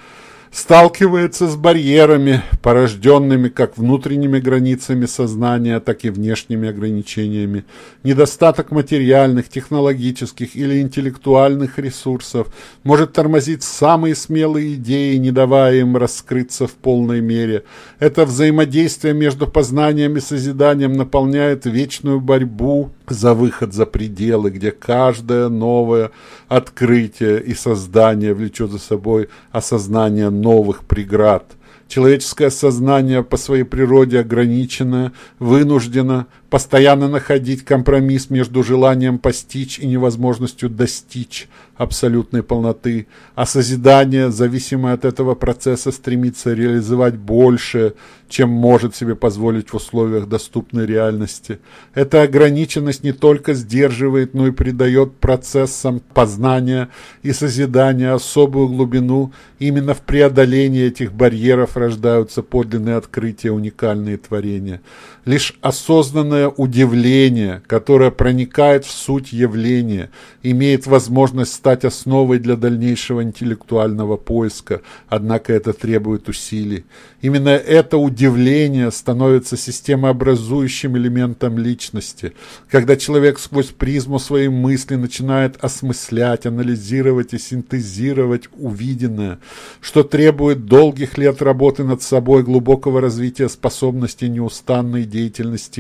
сталкивается с барьерами, порожденными как внутренними границами сознания, так и внешними ограничениями. Недостаток материальных, технологических или интеллектуальных ресурсов может тормозить самые смелые идеи, не давая им раскрыться в полной мере. Это взаимодействие между познанием и созиданием наполняет вечную борьбу за выход за пределы, где каждое новое открытие и создание влечет за собой осознание новых преград. Человеческое сознание по своей природе ограничено, вынуждено постоянно находить компромисс между желанием постичь и невозможностью достичь абсолютной полноты, а созидание, зависимое от этого процесса, стремится реализовать больше, чем может себе позволить в условиях доступной реальности. Эта ограниченность не только сдерживает, но и придает процессам познания и созидания особую глубину. Именно в преодолении этих барьеров рождаются подлинные открытия, уникальные творения. Лишь осознанное удивление, которое проникает в суть явления, имеет возможность стать основой для дальнейшего интеллектуального поиска, однако это требует усилий. Именно это удивление становится системообразующим элементом личности. Когда человек сквозь призму своей мысли начинает осмыслять, анализировать и синтезировать увиденное, что требует долгих лет работы над собой, глубокого развития способности неустанной деятельности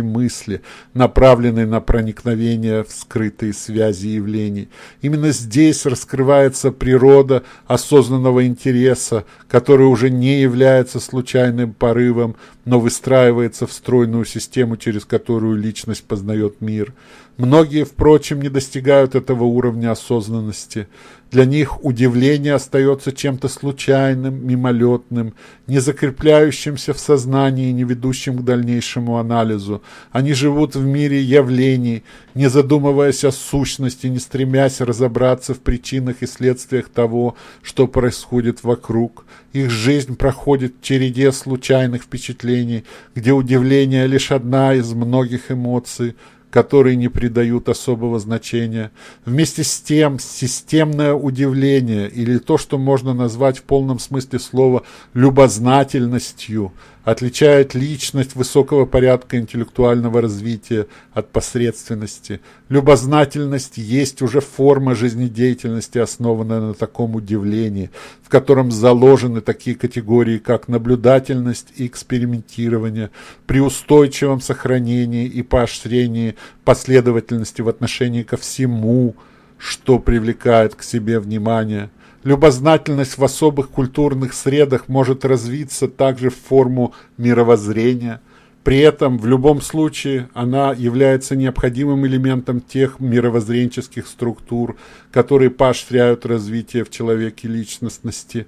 мысли, направленной на проникновение в скрытые связи явлений. Именно здесь раскрывается природа осознанного интереса, который уже не является случайным порывом, но выстраивается в стройную систему, через которую личность познает мир. Многие, впрочем, не достигают этого уровня осознанности. Для них удивление остается чем-то случайным, мимолетным, не закрепляющимся в сознании не ведущим к дальнейшему анализу. Они живут в мире явлений, не задумываясь о сущности, не стремясь разобраться в причинах и следствиях того, что происходит вокруг. Их жизнь проходит в череде случайных впечатлений, где удивление лишь одна из многих эмоций, которые не придают особого значения. Вместе с тем, системное удивление, или то, что можно назвать в полном смысле слова любознательностью, отличает личность высокого порядка интеллектуального развития от посредственности. Любознательность есть уже форма жизнедеятельности, основанная на таком удивлении, в котором заложены такие категории, как наблюдательность и экспериментирование, при устойчивом сохранении и поощрении последовательности в отношении ко всему, что привлекает к себе внимание – Любознательность в особых культурных средах может развиться также в форму мировоззрения. При этом в любом случае она является необходимым элементом тех мировоззренческих структур, которые поощряют развитие в человеке личностности.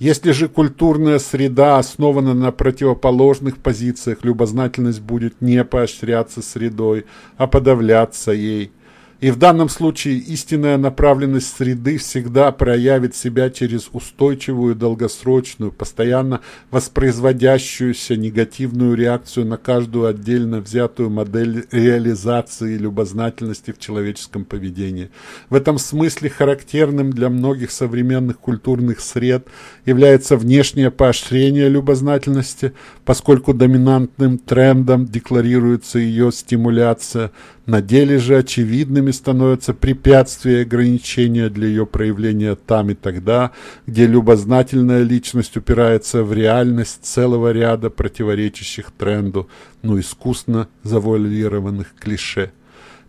Если же культурная среда основана на противоположных позициях, любознательность будет не поощряться средой, а подавляться ей – и в данном случае истинная направленность среды всегда проявит себя через устойчивую, долгосрочную, постоянно воспроизводящуюся негативную реакцию на каждую отдельно взятую модель реализации любознательности в человеческом поведении. В этом смысле характерным для многих современных культурных сред является внешнее поощрение любознательности, поскольку доминантным трендом декларируется ее стимуляция – на деле же очевидными становятся препятствия и ограничения для ее проявления там и тогда, где любознательная личность упирается в реальность целого ряда противоречащих тренду, но искусно завуалированных клише.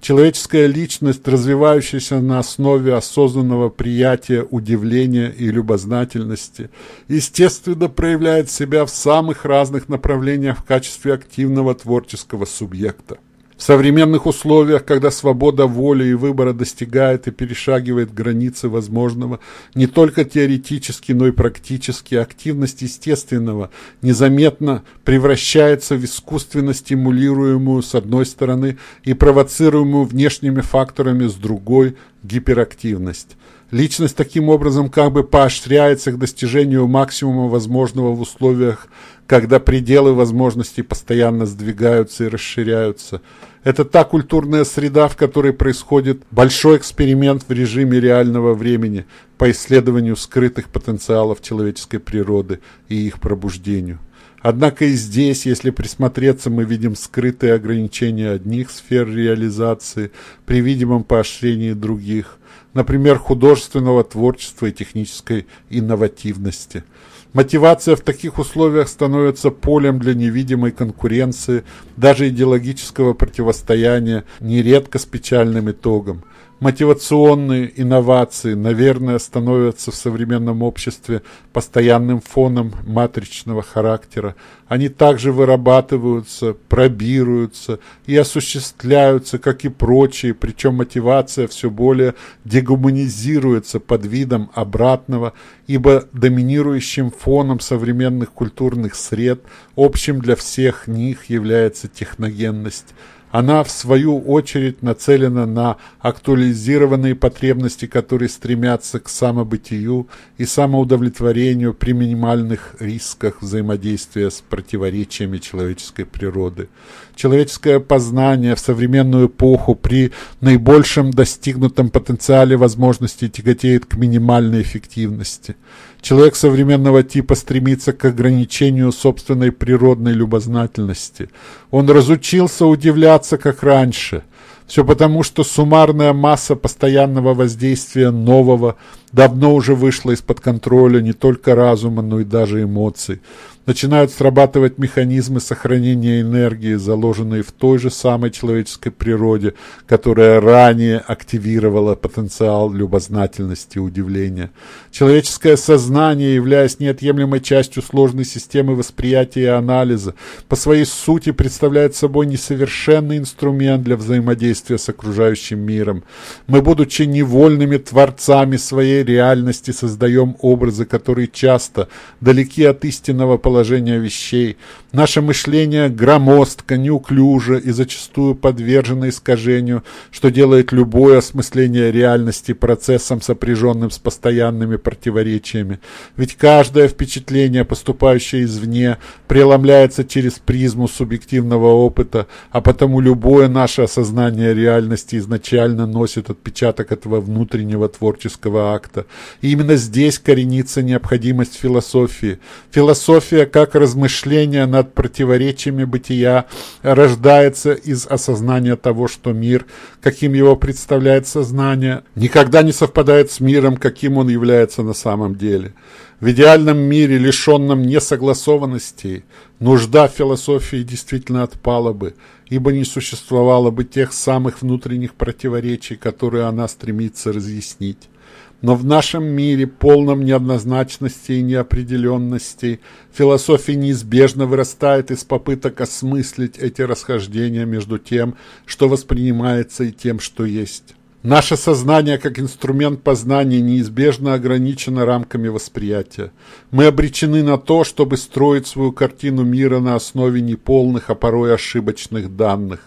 Человеческая личность, развивающаяся на основе осознанного приятия, удивления и любознательности, естественно проявляет себя в самых разных направлениях в качестве активного творческого субъекта. В современных условиях, когда свобода воли и выбора достигает и перешагивает границы возможного, не только теоретически, но и практически, активность естественного незаметно превращается в искусственно стимулируемую с одной стороны и провоцируемую внешними факторами с другой гиперактивность. Личность таким образом как бы поощряется к достижению максимума возможного в условиях, когда пределы возможностей постоянно сдвигаются и расширяются – это та культурная среда, в которой происходит большой эксперимент в режиме реального времени по исследованию скрытых потенциалов человеческой природы и их пробуждению. Однако и здесь, если присмотреться, мы видим скрытые ограничения одних сфер реализации при видимом поощрении других, например, художественного творчества и технической инновативности – Мотивация в таких условиях становится полем для невидимой конкуренции, даже идеологического противостояния, нередко с печальным итогом. Мотивационные инновации, наверное, становятся в современном обществе постоянным фоном матричного характера. Они также вырабатываются, пробируются и осуществляются, как и прочие, причем мотивация все более дегуманизируется под видом обратного, ибо доминирующим фоном современных культурных сред, общим для всех них является техногенность – она, в свою очередь, нацелена на актуализированные потребности, которые стремятся к самобытию и самоудовлетворению при минимальных рисках взаимодействия с противоречиями человеческой природы. Человеческое познание в современную эпоху при наибольшем достигнутом потенциале возможностей тяготеет к минимальной эффективности – Человек современного типа стремится к ограничению собственной природной любознательности. Он разучился удивляться, как раньше. Все потому, что суммарная масса постоянного воздействия нового давно уже вышла из-под контроля не только разума, но и даже эмоций начинают срабатывать механизмы сохранения энергии, заложенные в той же самой человеческой природе, которая ранее активировала потенциал любознательности и удивления. Человеческое сознание, являясь неотъемлемой частью сложной системы восприятия и анализа, по своей сути представляет собой несовершенный инструмент для взаимодействия с окружающим миром. Мы, будучи невольными творцами своей реальности, создаем образы, которые часто далеки от истинного положения положения вещей, Наше мышление громоздко, неуклюже и зачастую подвержено искажению, что делает любое осмысление реальности процессом, сопряженным с постоянными противоречиями. Ведь каждое впечатление, поступающее извне, преломляется через призму субъективного опыта, а потому любое наше осознание реальности изначально носит отпечаток этого внутреннего творческого акта. И именно здесь коренится необходимость философии. Философия как размышление над противоречиями бытия рождается из осознания того, что мир, каким его представляет сознание, никогда не совпадает с миром, каким он является на самом деле. В идеальном мире, лишенном несогласованностей, нужда в философии действительно отпала бы, ибо не существовало бы тех самых внутренних противоречий, которые она стремится разъяснить. Но в нашем мире, полном неоднозначности и неопределенности, философия неизбежно вырастает из попыток осмыслить эти расхождения между тем, что воспринимается, и тем, что есть. Наше сознание как инструмент познания неизбежно ограничено рамками восприятия. Мы обречены на то, чтобы строить свою картину мира на основе неполных, а порой ошибочных данных.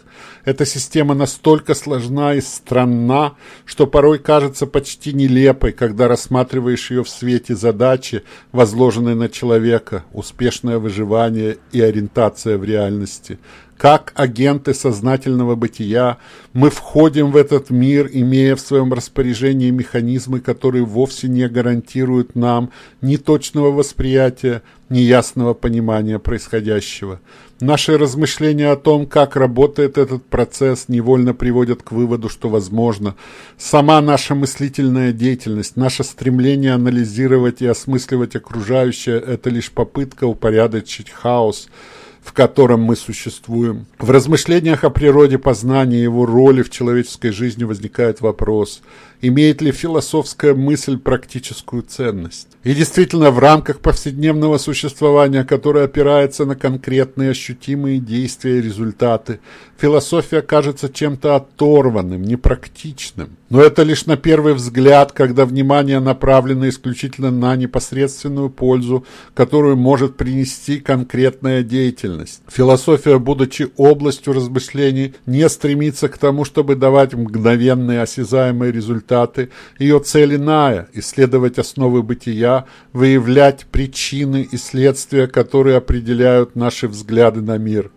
Эта система настолько сложна и странна, что порой кажется почти нелепой, когда рассматриваешь ее в свете задачи, возложенной на человека, успешное выживание и ориентация в реальности – как агенты сознательного бытия, мы входим в этот мир, имея в своем распоряжении механизмы, которые вовсе не гарантируют нам ни точного восприятия, ни ясного понимания происходящего. Наши размышления о том, как работает этот процесс, невольно приводят к выводу, что, возможно, сама наша мыслительная деятельность, наше стремление анализировать и осмысливать окружающее – это лишь попытка упорядочить хаос – в котором мы существуем. В размышлениях о природе познания и его роли в человеческой жизни возникает вопрос – имеет ли философская мысль практическую ценность. И действительно, в рамках повседневного существования, которое опирается на конкретные ощутимые действия и результаты, философия кажется чем-то оторванным, непрактичным. Но это лишь на первый взгляд, когда внимание направлено исключительно на непосредственную пользу, которую может принести конкретная деятельность. Философия, будучи областью размышлений, не стремится к тому, чтобы давать мгновенные осязаемые результаты, результаты, ее цель иная – исследовать основы бытия, выявлять причины и следствия, которые определяют наши взгляды на мир.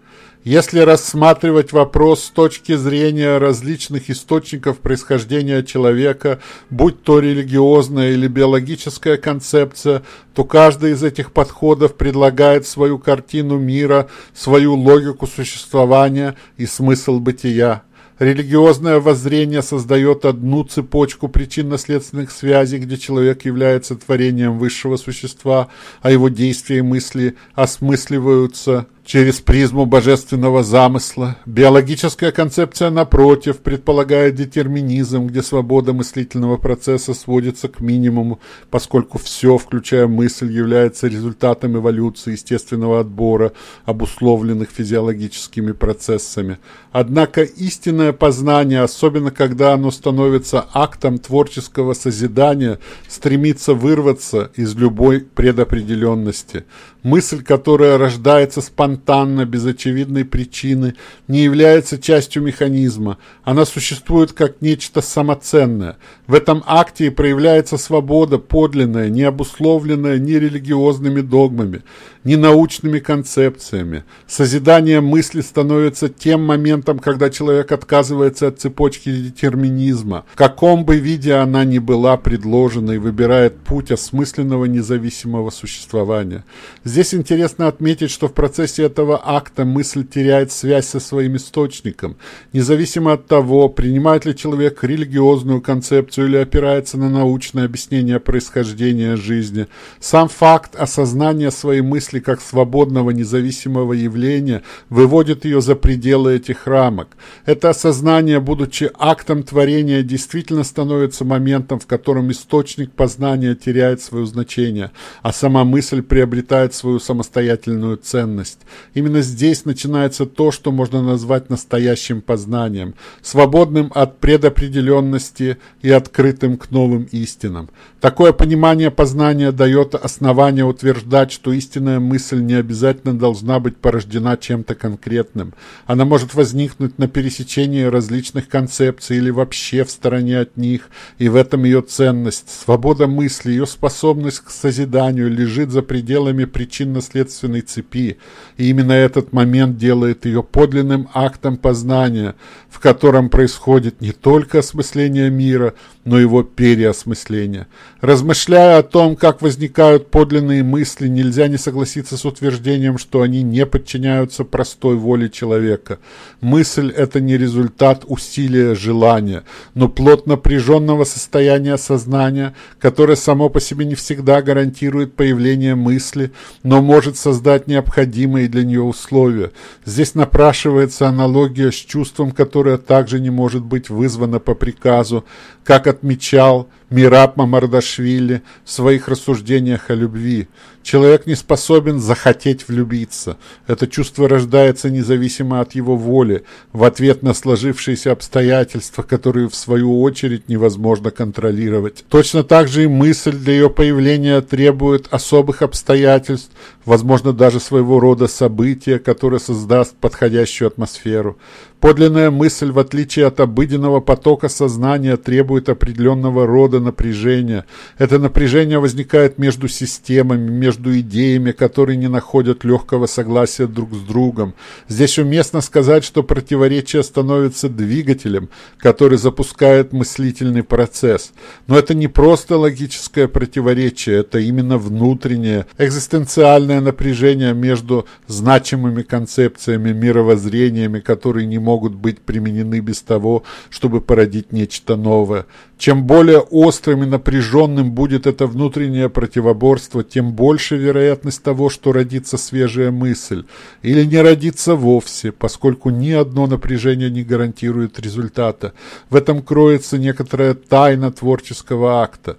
Если рассматривать вопрос с точки зрения различных источников происхождения человека, будь то религиозная или биологическая концепция, то каждый из этих подходов предлагает свою картину мира, свою логику существования и смысл бытия. Религиозное воззрение создает одну цепочку причинно-следственных связей, где человек является творением высшего существа, а его действия и мысли осмысливаются через призму божественного замысла. Биологическая концепция, напротив, предполагает детерминизм, где свобода мыслительного процесса сводится к минимуму, поскольку все, включая мысль, является результатом эволюции естественного отбора, обусловленных физиологическими процессами. Однако истинное познание, особенно когда оно становится актом творческого созидания, стремится вырваться из любой предопределенности. Мысль, которая рождается спонтанно, без очевидной причины, не является частью механизма. Она существует как нечто самоценное. В этом акте и проявляется свобода, подлинная, не обусловленная ни религиозными догмами, ни научными концепциями. Созидание мысли становится тем моментом, когда человек отказывается от цепочки детерминизма, в каком бы виде она ни была предложена и выбирает путь осмысленного независимого существования. Здесь интересно отметить, что в процессе этого акта мысль теряет связь со своим источником, независимо от того, принимает ли человек религиозную концепцию или опирается на научное объяснение происхождения жизни. Сам факт осознания своей мысли как свободного независимого явления выводит ее за пределы этих рамок. Это осознание, будучи актом творения, действительно становится моментом, в котором источник познания теряет свое значение, а сама мысль приобретает свою самостоятельную ценность. Именно здесь начинается то, что можно назвать настоящим познанием, свободным от предопределенности и открытым к новым истинам. Такое понимание познания дает основание утверждать, что истинная мысль не обязательно должна быть порождена чем-то конкретным. Она может возникнуть на пересечении различных концепций или вообще в стороне от них, и в этом ее ценность. Свобода мысли, ее способность к созиданию лежит за пределами причинно-следственной цепи, и именно этот момент делает ее подлинным актом познания, в котором происходит не только осмысление мира, но и его переосмысление. Размышляя о том, как возникают подлинные мысли, нельзя не согласиться с утверждением, что они не подчиняются простой воле человека. Мысль – это не результат усилия желания, но плод напряженного состояния сознания, которое само по себе не всегда гарантирует появление мысли, но может создать необходимые для нее условия. Здесь напрашивается аналогия с чувством, которое также не может быть вызвано по приказу, как отмечал Мираб Мамардашвили в своих рассуждениях о любви. Человек не способен захотеть влюбиться. Это чувство рождается независимо от его воли, в ответ на сложившиеся обстоятельства, которые в свою очередь невозможно контролировать. Точно так же и мысль для ее появления требует особых обстоятельств, возможно даже своего рода события, которое создаст подходящую атмосферу. Подлинная мысль, в отличие от обыденного потока сознания, требует определенного рода напряжения. Это напряжение возникает между системами, между идеями, которые не находят легкого согласия друг с другом. Здесь уместно сказать, что противоречие становится двигателем, который запускает мыслительный процесс. Но это не просто логическое противоречие, это именно внутреннее, экзистенциальное напряжение между значимыми концепциями, мировоззрениями, которые не могут быть применены без того, чтобы породить нечто новое. Чем более острым и напряженным будет это внутреннее противоборство, тем больше вероятность того, что родится свежая мысль, или не родится вовсе, поскольку ни одно напряжение не гарантирует результата. В этом кроется некоторая тайна творческого акта.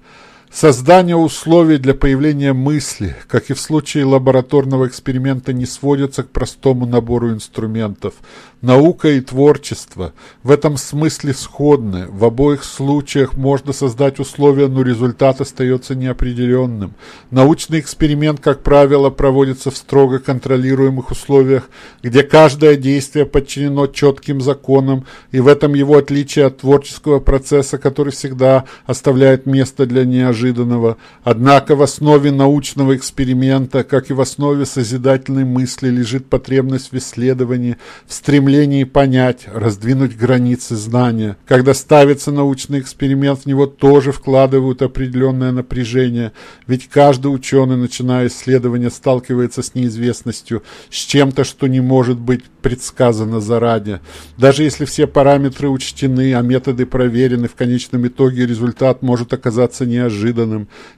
Создание условий для появления мысли, как и в случае лабораторного эксперимента, не сводится к простому набору инструментов. Наука и творчество в этом смысле сходны. В обоих случаях можно создать условия, но результат остается неопределенным. Научный эксперимент, как правило, проводится в строго контролируемых условиях, где каждое действие подчинено четким законам, и в этом его отличие от творческого процесса, который всегда оставляет место для неожиданного. Однако в основе научного эксперимента, как и в основе созидательной мысли, лежит потребность в исследовании, в стремлении понять, раздвинуть границы знания. Когда ставится научный эксперимент, в него тоже вкладывают определенное напряжение, ведь каждый ученый, начиная исследование, сталкивается с неизвестностью, с чем-то, что не может быть предсказано заранее. Даже если все параметры учтены, а методы проверены, в конечном итоге результат может оказаться неожиданным.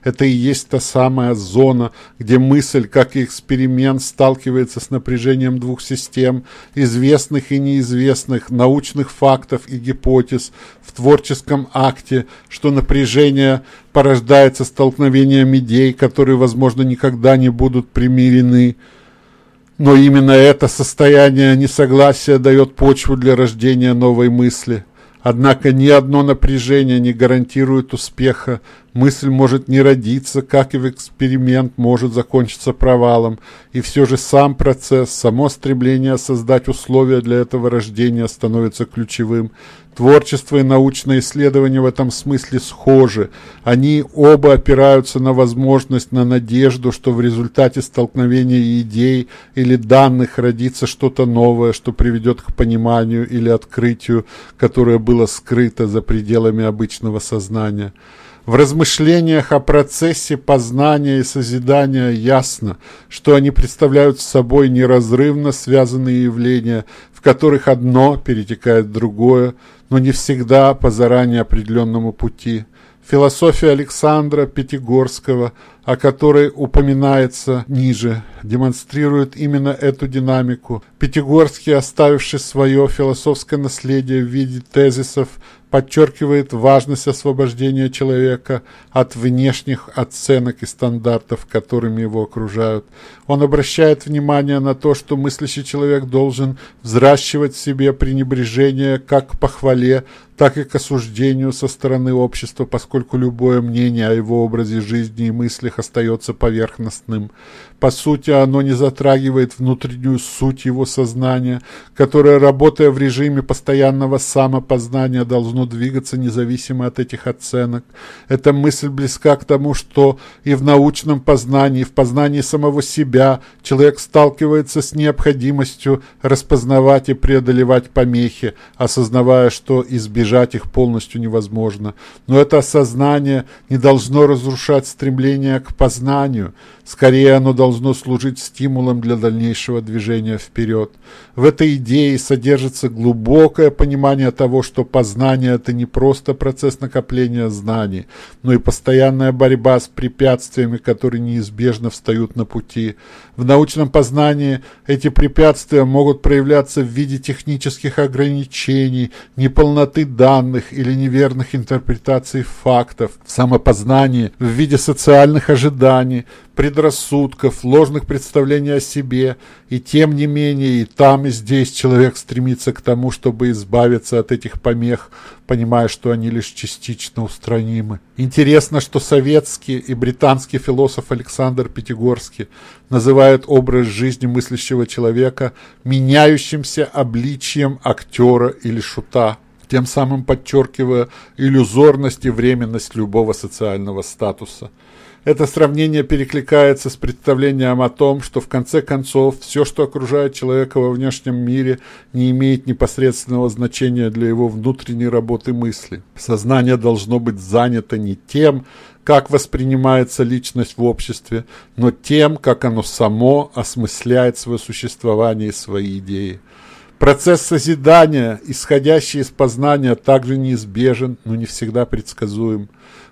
Это и есть та самая зона, где мысль, как и эксперимент, сталкивается с напряжением двух систем, известных и неизвестных, научных фактов и гипотез в творческом акте, что напряжение порождается столкновением идей, которые, возможно, никогда не будут примирены. Но именно это состояние несогласия дает почву для рождения новой мысли. Однако ни одно напряжение не гарантирует успеха, Мысль может не родиться, как и в эксперимент может закончиться провалом, и все же сам процесс, само стремление создать условия для этого рождения становится ключевым. Творчество и научное исследование в этом смысле схожи. Они оба опираются на возможность, на надежду, что в результате столкновения идей или данных родится что-то новое, что приведет к пониманию или открытию, которое было скрыто за пределами обычного сознания. В размышлениях о процессе познания и созидания ясно, что они представляют собой неразрывно связанные явления, в которых одно перетекает в другое, но не всегда по заранее определенному пути. Философия Александра Пятигорского о которой упоминается ниже, демонстрирует именно эту динамику. Пятигорский, оставивший свое философское наследие в виде тезисов, подчеркивает важность освобождения человека от внешних оценок и стандартов, которыми его окружают. Он обращает внимание на то, что мыслящий человек должен взращивать в себе пренебрежение как к похвале, так и к осуждению со стороны общества, поскольку любое мнение о его образе жизни и мыслях остается поверхностным. По сути, оно не затрагивает внутреннюю суть его сознания, которое, работая в режиме постоянного самопознания, должно двигаться независимо от этих оценок. Эта мысль близка к тому, что и в научном познании, и в познании самого себя человек сталкивается с необходимостью распознавать и преодолевать помехи, осознавая, что избежать их полностью невозможно. Но это осознание не должно разрушать стремление к познанию. Скорее, оно должно служить стимулом для дальнейшего движения вперед. В этой идее содержится глубокое понимание того, что познание – это не просто процесс накопления знаний, но и постоянная борьба с препятствиями, которые неизбежно встают на пути. В научном познании эти препятствия могут проявляться в виде технических ограничений, неполноты данных или неверных интерпретаций фактов, в самопознании, в виде социальных ожиданий, предрассудков, ложных представлений о себе, и тем не менее и там, и здесь человек стремится к тому, чтобы избавиться от этих помех, понимая, что они лишь частично устранимы. Интересно, что советский и британский философ Александр Пятигорский называет образ жизни мыслящего человека меняющимся обличием актера или шута тем самым подчеркивая иллюзорность и временность любого социального статуса. Это сравнение перекликается с представлением о том, что в конце концов все, что окружает человека во внешнем мире, не имеет непосредственного значения для его внутренней работы мысли. Сознание должно быть занято не тем, как воспринимается личность в обществе, но тем, как оно само осмысляет свое существование и свои идеи. Процесс созидания, исходящий из познания, также неизбежен, но не всегда предсказуем.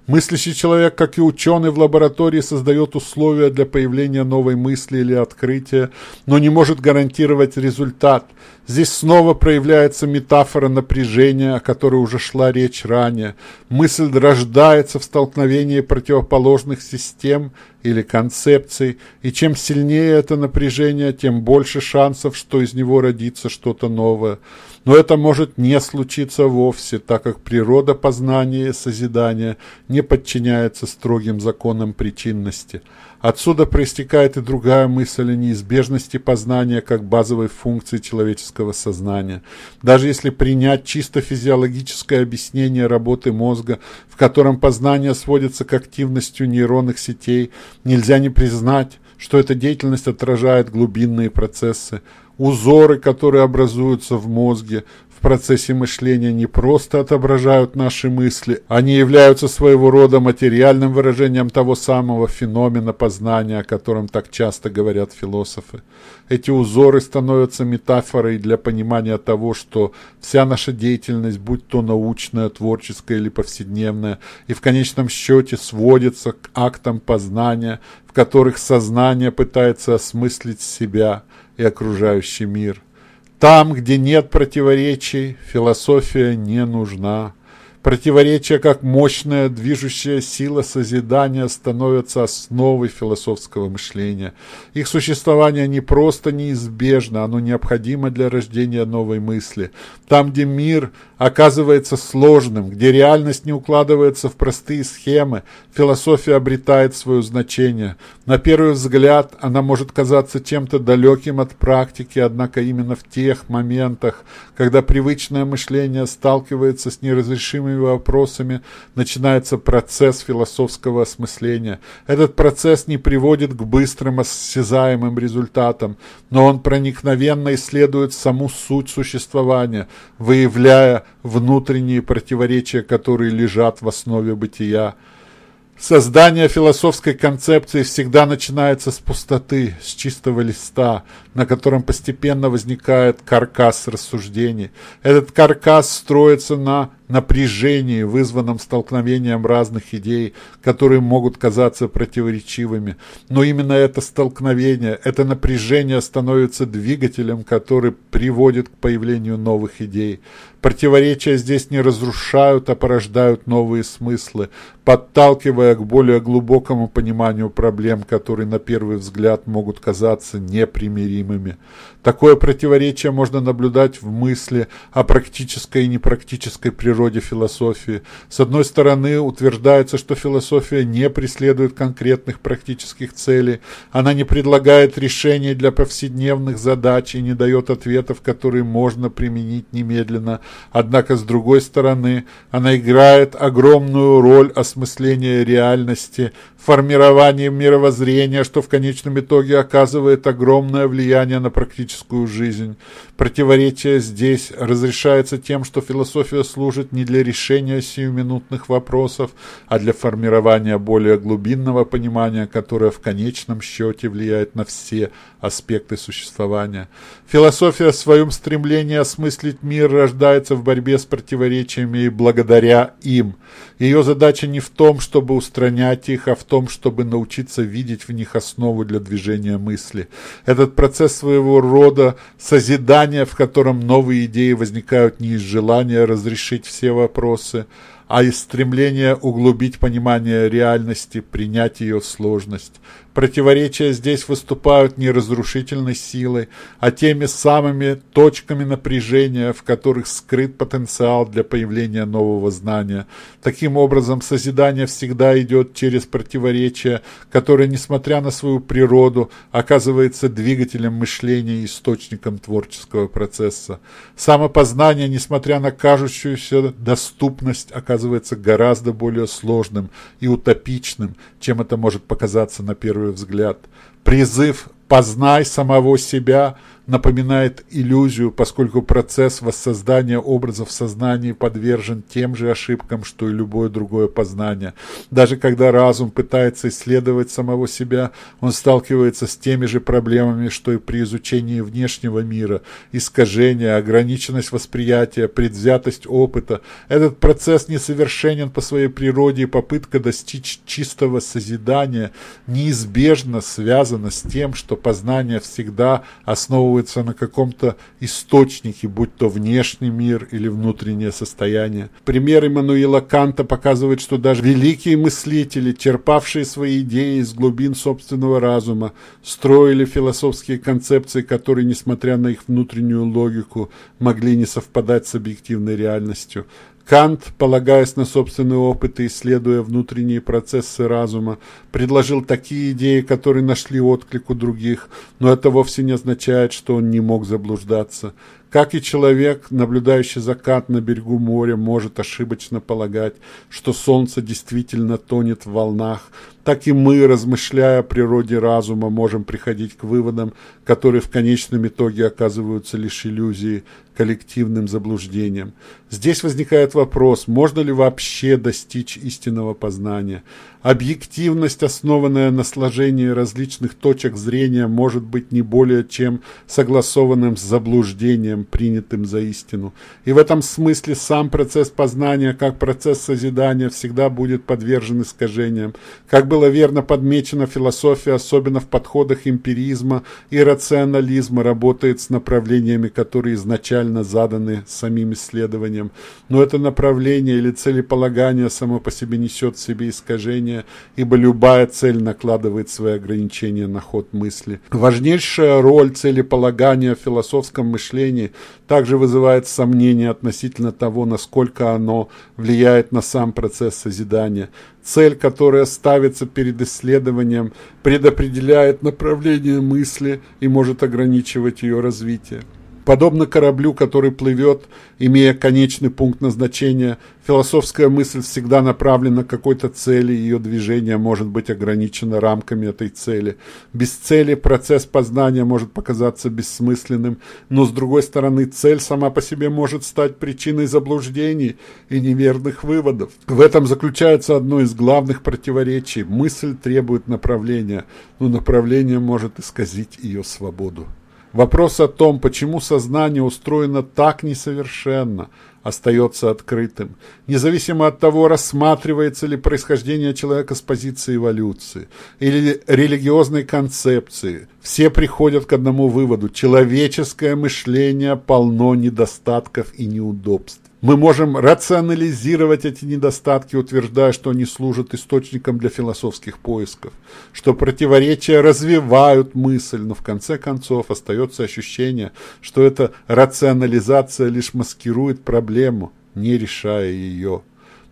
Мыслящий человек, как и ученый в лаборатории, создает условия для появления новой мысли или открытия, но не может гарантировать результат. Здесь снова проявляется метафора напряжения, о которой уже шла речь ранее. Мысль рождается в столкновении противоположных систем или концепций, и чем сильнее это напряжение, тем больше шансов, что из него родится что-то новое. Но это может не случиться вовсе, так как природа познания и созидания не подчиняется строгим законам причинности. Отсюда проистекает и другая мысль о неизбежности познания как базовой функции человеческого сознания. Даже если принять чисто физиологическое объяснение работы мозга, в котором познание сводится к активности нейронных сетей, нельзя не признать, что эта деятельность отражает глубинные процессы, узоры, которые образуются в мозге, в процессе мышления не просто отображают наши мысли, они являются своего рода материальным выражением того самого феномена познания, о котором так часто говорят философы. Эти узоры становятся метафорой для понимания того, что вся наша деятельность, будь то научная, творческая или повседневная, и в конечном счете сводится к актам познания, в которых сознание пытается осмыслить себя и окружающий мир. Там, где нет противоречий, философия не нужна. Противоречия, как мощная движущая сила созидания, становятся основой философского мышления. Их существование не просто неизбежно, оно необходимо для рождения новой мысли. Там, где мир оказывается сложным, где реальность не укладывается в простые схемы, философия обретает свое значение. На первый взгляд она может казаться чем-то далеким от практики, однако именно в тех моментах, когда привычное мышление сталкивается с неразрешимыми вопросами, начинается процесс философского осмысления. Этот процесс не приводит к быстрым осязаемым результатам, но он проникновенно исследует саму суть существования, выявляя внутренние противоречия, которые лежат в основе бытия. Создание философской концепции всегда начинается с пустоты, с чистого листа, на котором постепенно возникает каркас рассуждений. Этот каркас строится на напряжении, вызванном столкновением разных идей, которые могут казаться противоречивыми. Но именно это столкновение, это напряжение становится двигателем, который приводит к появлению новых идей. Противоречия здесь не разрушают, а порождают новые смыслы, подталкивая к более глубокому пониманию проблем, которые на первый взгляд могут казаться непримиримыми. Такое противоречие можно наблюдать в мысли о практической и непрактической природе философии. С одной стороны, утверждается, что философия не преследует конкретных практических целей, она не предлагает решений для повседневных задач и не дает ответов, которые можно применить немедленно. Однако, с другой стороны, она играет огромную роль осмысления реальности, формирования мировоззрения, что в конечном итоге оказывает огромное влияние на практическую жизнь. Противоречие здесь разрешается тем, что философия служит не для решения сиюминутных вопросов, а для формирования более глубинного понимания, которое в конечном счете влияет на все аспекты существования. Философия в своем стремлении осмыслить мир рождается в борьбе с противоречиями и благодаря им. Ее задача не в том, чтобы устранять их, а в том, чтобы научиться видеть в них основу для движения мысли. Этот процесс своего рода созидания, в котором новые идеи возникают не из желания разрешить все вопросы, а из стремления углубить понимание реальности, принять ее сложность. Противоречия здесь выступают не разрушительной силой, а теми самыми точками напряжения, в которых скрыт потенциал для появления нового знания. Таким образом, созидание всегда идет через противоречия, которое, несмотря на свою природу, оказывается двигателем мышления и источником творческого процесса. Самопознание, несмотря на кажущуюся доступность, оказывается гораздо более сложным и утопичным, чем это может показаться на первый первый взгляд. Призыв «познай самого себя» напоминает иллюзию, поскольку процесс воссоздания образов в сознании подвержен тем же ошибкам, что и любое другое познание. Даже когда разум пытается исследовать самого себя, он сталкивается с теми же проблемами, что и при изучении внешнего мира. Искажение, ограниченность восприятия, предвзятость опыта. Этот процесс несовершенен по своей природе, и попытка достичь чистого созидания неизбежно связана с тем, что познание всегда основывается на каком-то источнике, будь то внешний мир или внутреннее состояние. Пример Иммануила Канта показывает, что даже великие мыслители, черпавшие свои идеи из глубин собственного разума, строили философские концепции, которые, несмотря на их внутреннюю логику, могли не совпадать с объективной реальностью. Кант, полагаясь на собственный опыт и исследуя внутренние процессы разума, предложил такие идеи, которые нашли отклик у других, но это вовсе не означает, что он не мог заблуждаться. Как и человек, наблюдающий закат на берегу моря, может ошибочно полагать, что солнце действительно тонет в волнах, так и мы, размышляя о природе разума, можем приходить к выводам, которые в конечном итоге оказываются лишь иллюзией, коллективным заблуждением. Здесь возникает вопрос, можно ли вообще достичь истинного познания. Объективность, основанная на сложении различных точек зрения, может быть не более чем согласованным с заблуждением, принятым за истину. И в этом смысле сам процесс познания, как процесс созидания, всегда будет подвержен искажениям. Как было верно подмечено, философия, особенно в подходах эмпиризма и рационализма, работает с направлениями, которые изначально заданы самим исследованием. Но это направление или целеполагание само по себе несет в себе искажения, мышления, ибо любая цель накладывает свои ограничения на ход мысли. Важнейшая роль целеполагания в философском мышлении также вызывает сомнения относительно того, насколько оно влияет на сам процесс созидания. Цель, которая ставится перед исследованием, предопределяет направление мысли и может ограничивать ее развитие. Подобно кораблю, который плывет, имея конечный пункт назначения, философская мысль всегда направлена к какой-то цели, ее движение может быть ограничено рамками этой цели. Без цели процесс познания может показаться бессмысленным, но с другой стороны цель сама по себе может стать причиной заблуждений и неверных выводов. В этом заключается одно из главных противоречий. Мысль требует направления, но направление может исказить ее свободу. Вопрос о том, почему сознание устроено так несовершенно, остается открытым, независимо от того, рассматривается ли происхождение человека с позиции эволюции или религиозной концепции. Все приходят к одному выводу – человеческое мышление полно недостатков и неудобств. Мы можем рационализировать эти недостатки, утверждая, что они служат источником для философских поисков, что противоречия развивают мысль, но в конце концов остается ощущение, что эта рационализация лишь маскирует проблему, не решая ее.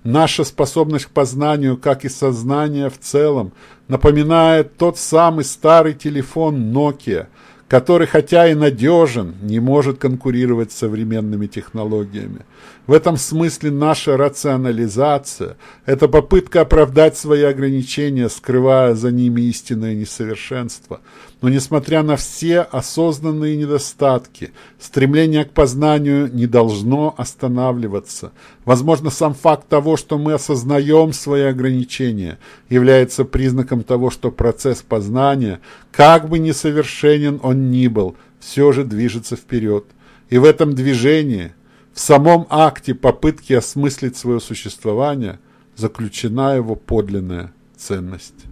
Наша способность к познанию, как и сознание в целом, напоминает тот самый старый телефон Nokia – который, хотя и надежен, не может конкурировать с современными технологиями. В этом смысле наша рационализация – это попытка оправдать свои ограничения, скрывая за ними истинное несовершенство. Но несмотря на все осознанные недостатки, стремление к познанию не должно останавливаться. Возможно, сам факт того, что мы осознаем свои ограничения, является признаком того, что процесс познания, как бы несовершенен он ни был, все же движется вперед. И в этом движении, в самом акте попытки осмыслить свое существование, заключена его подлинная ценность.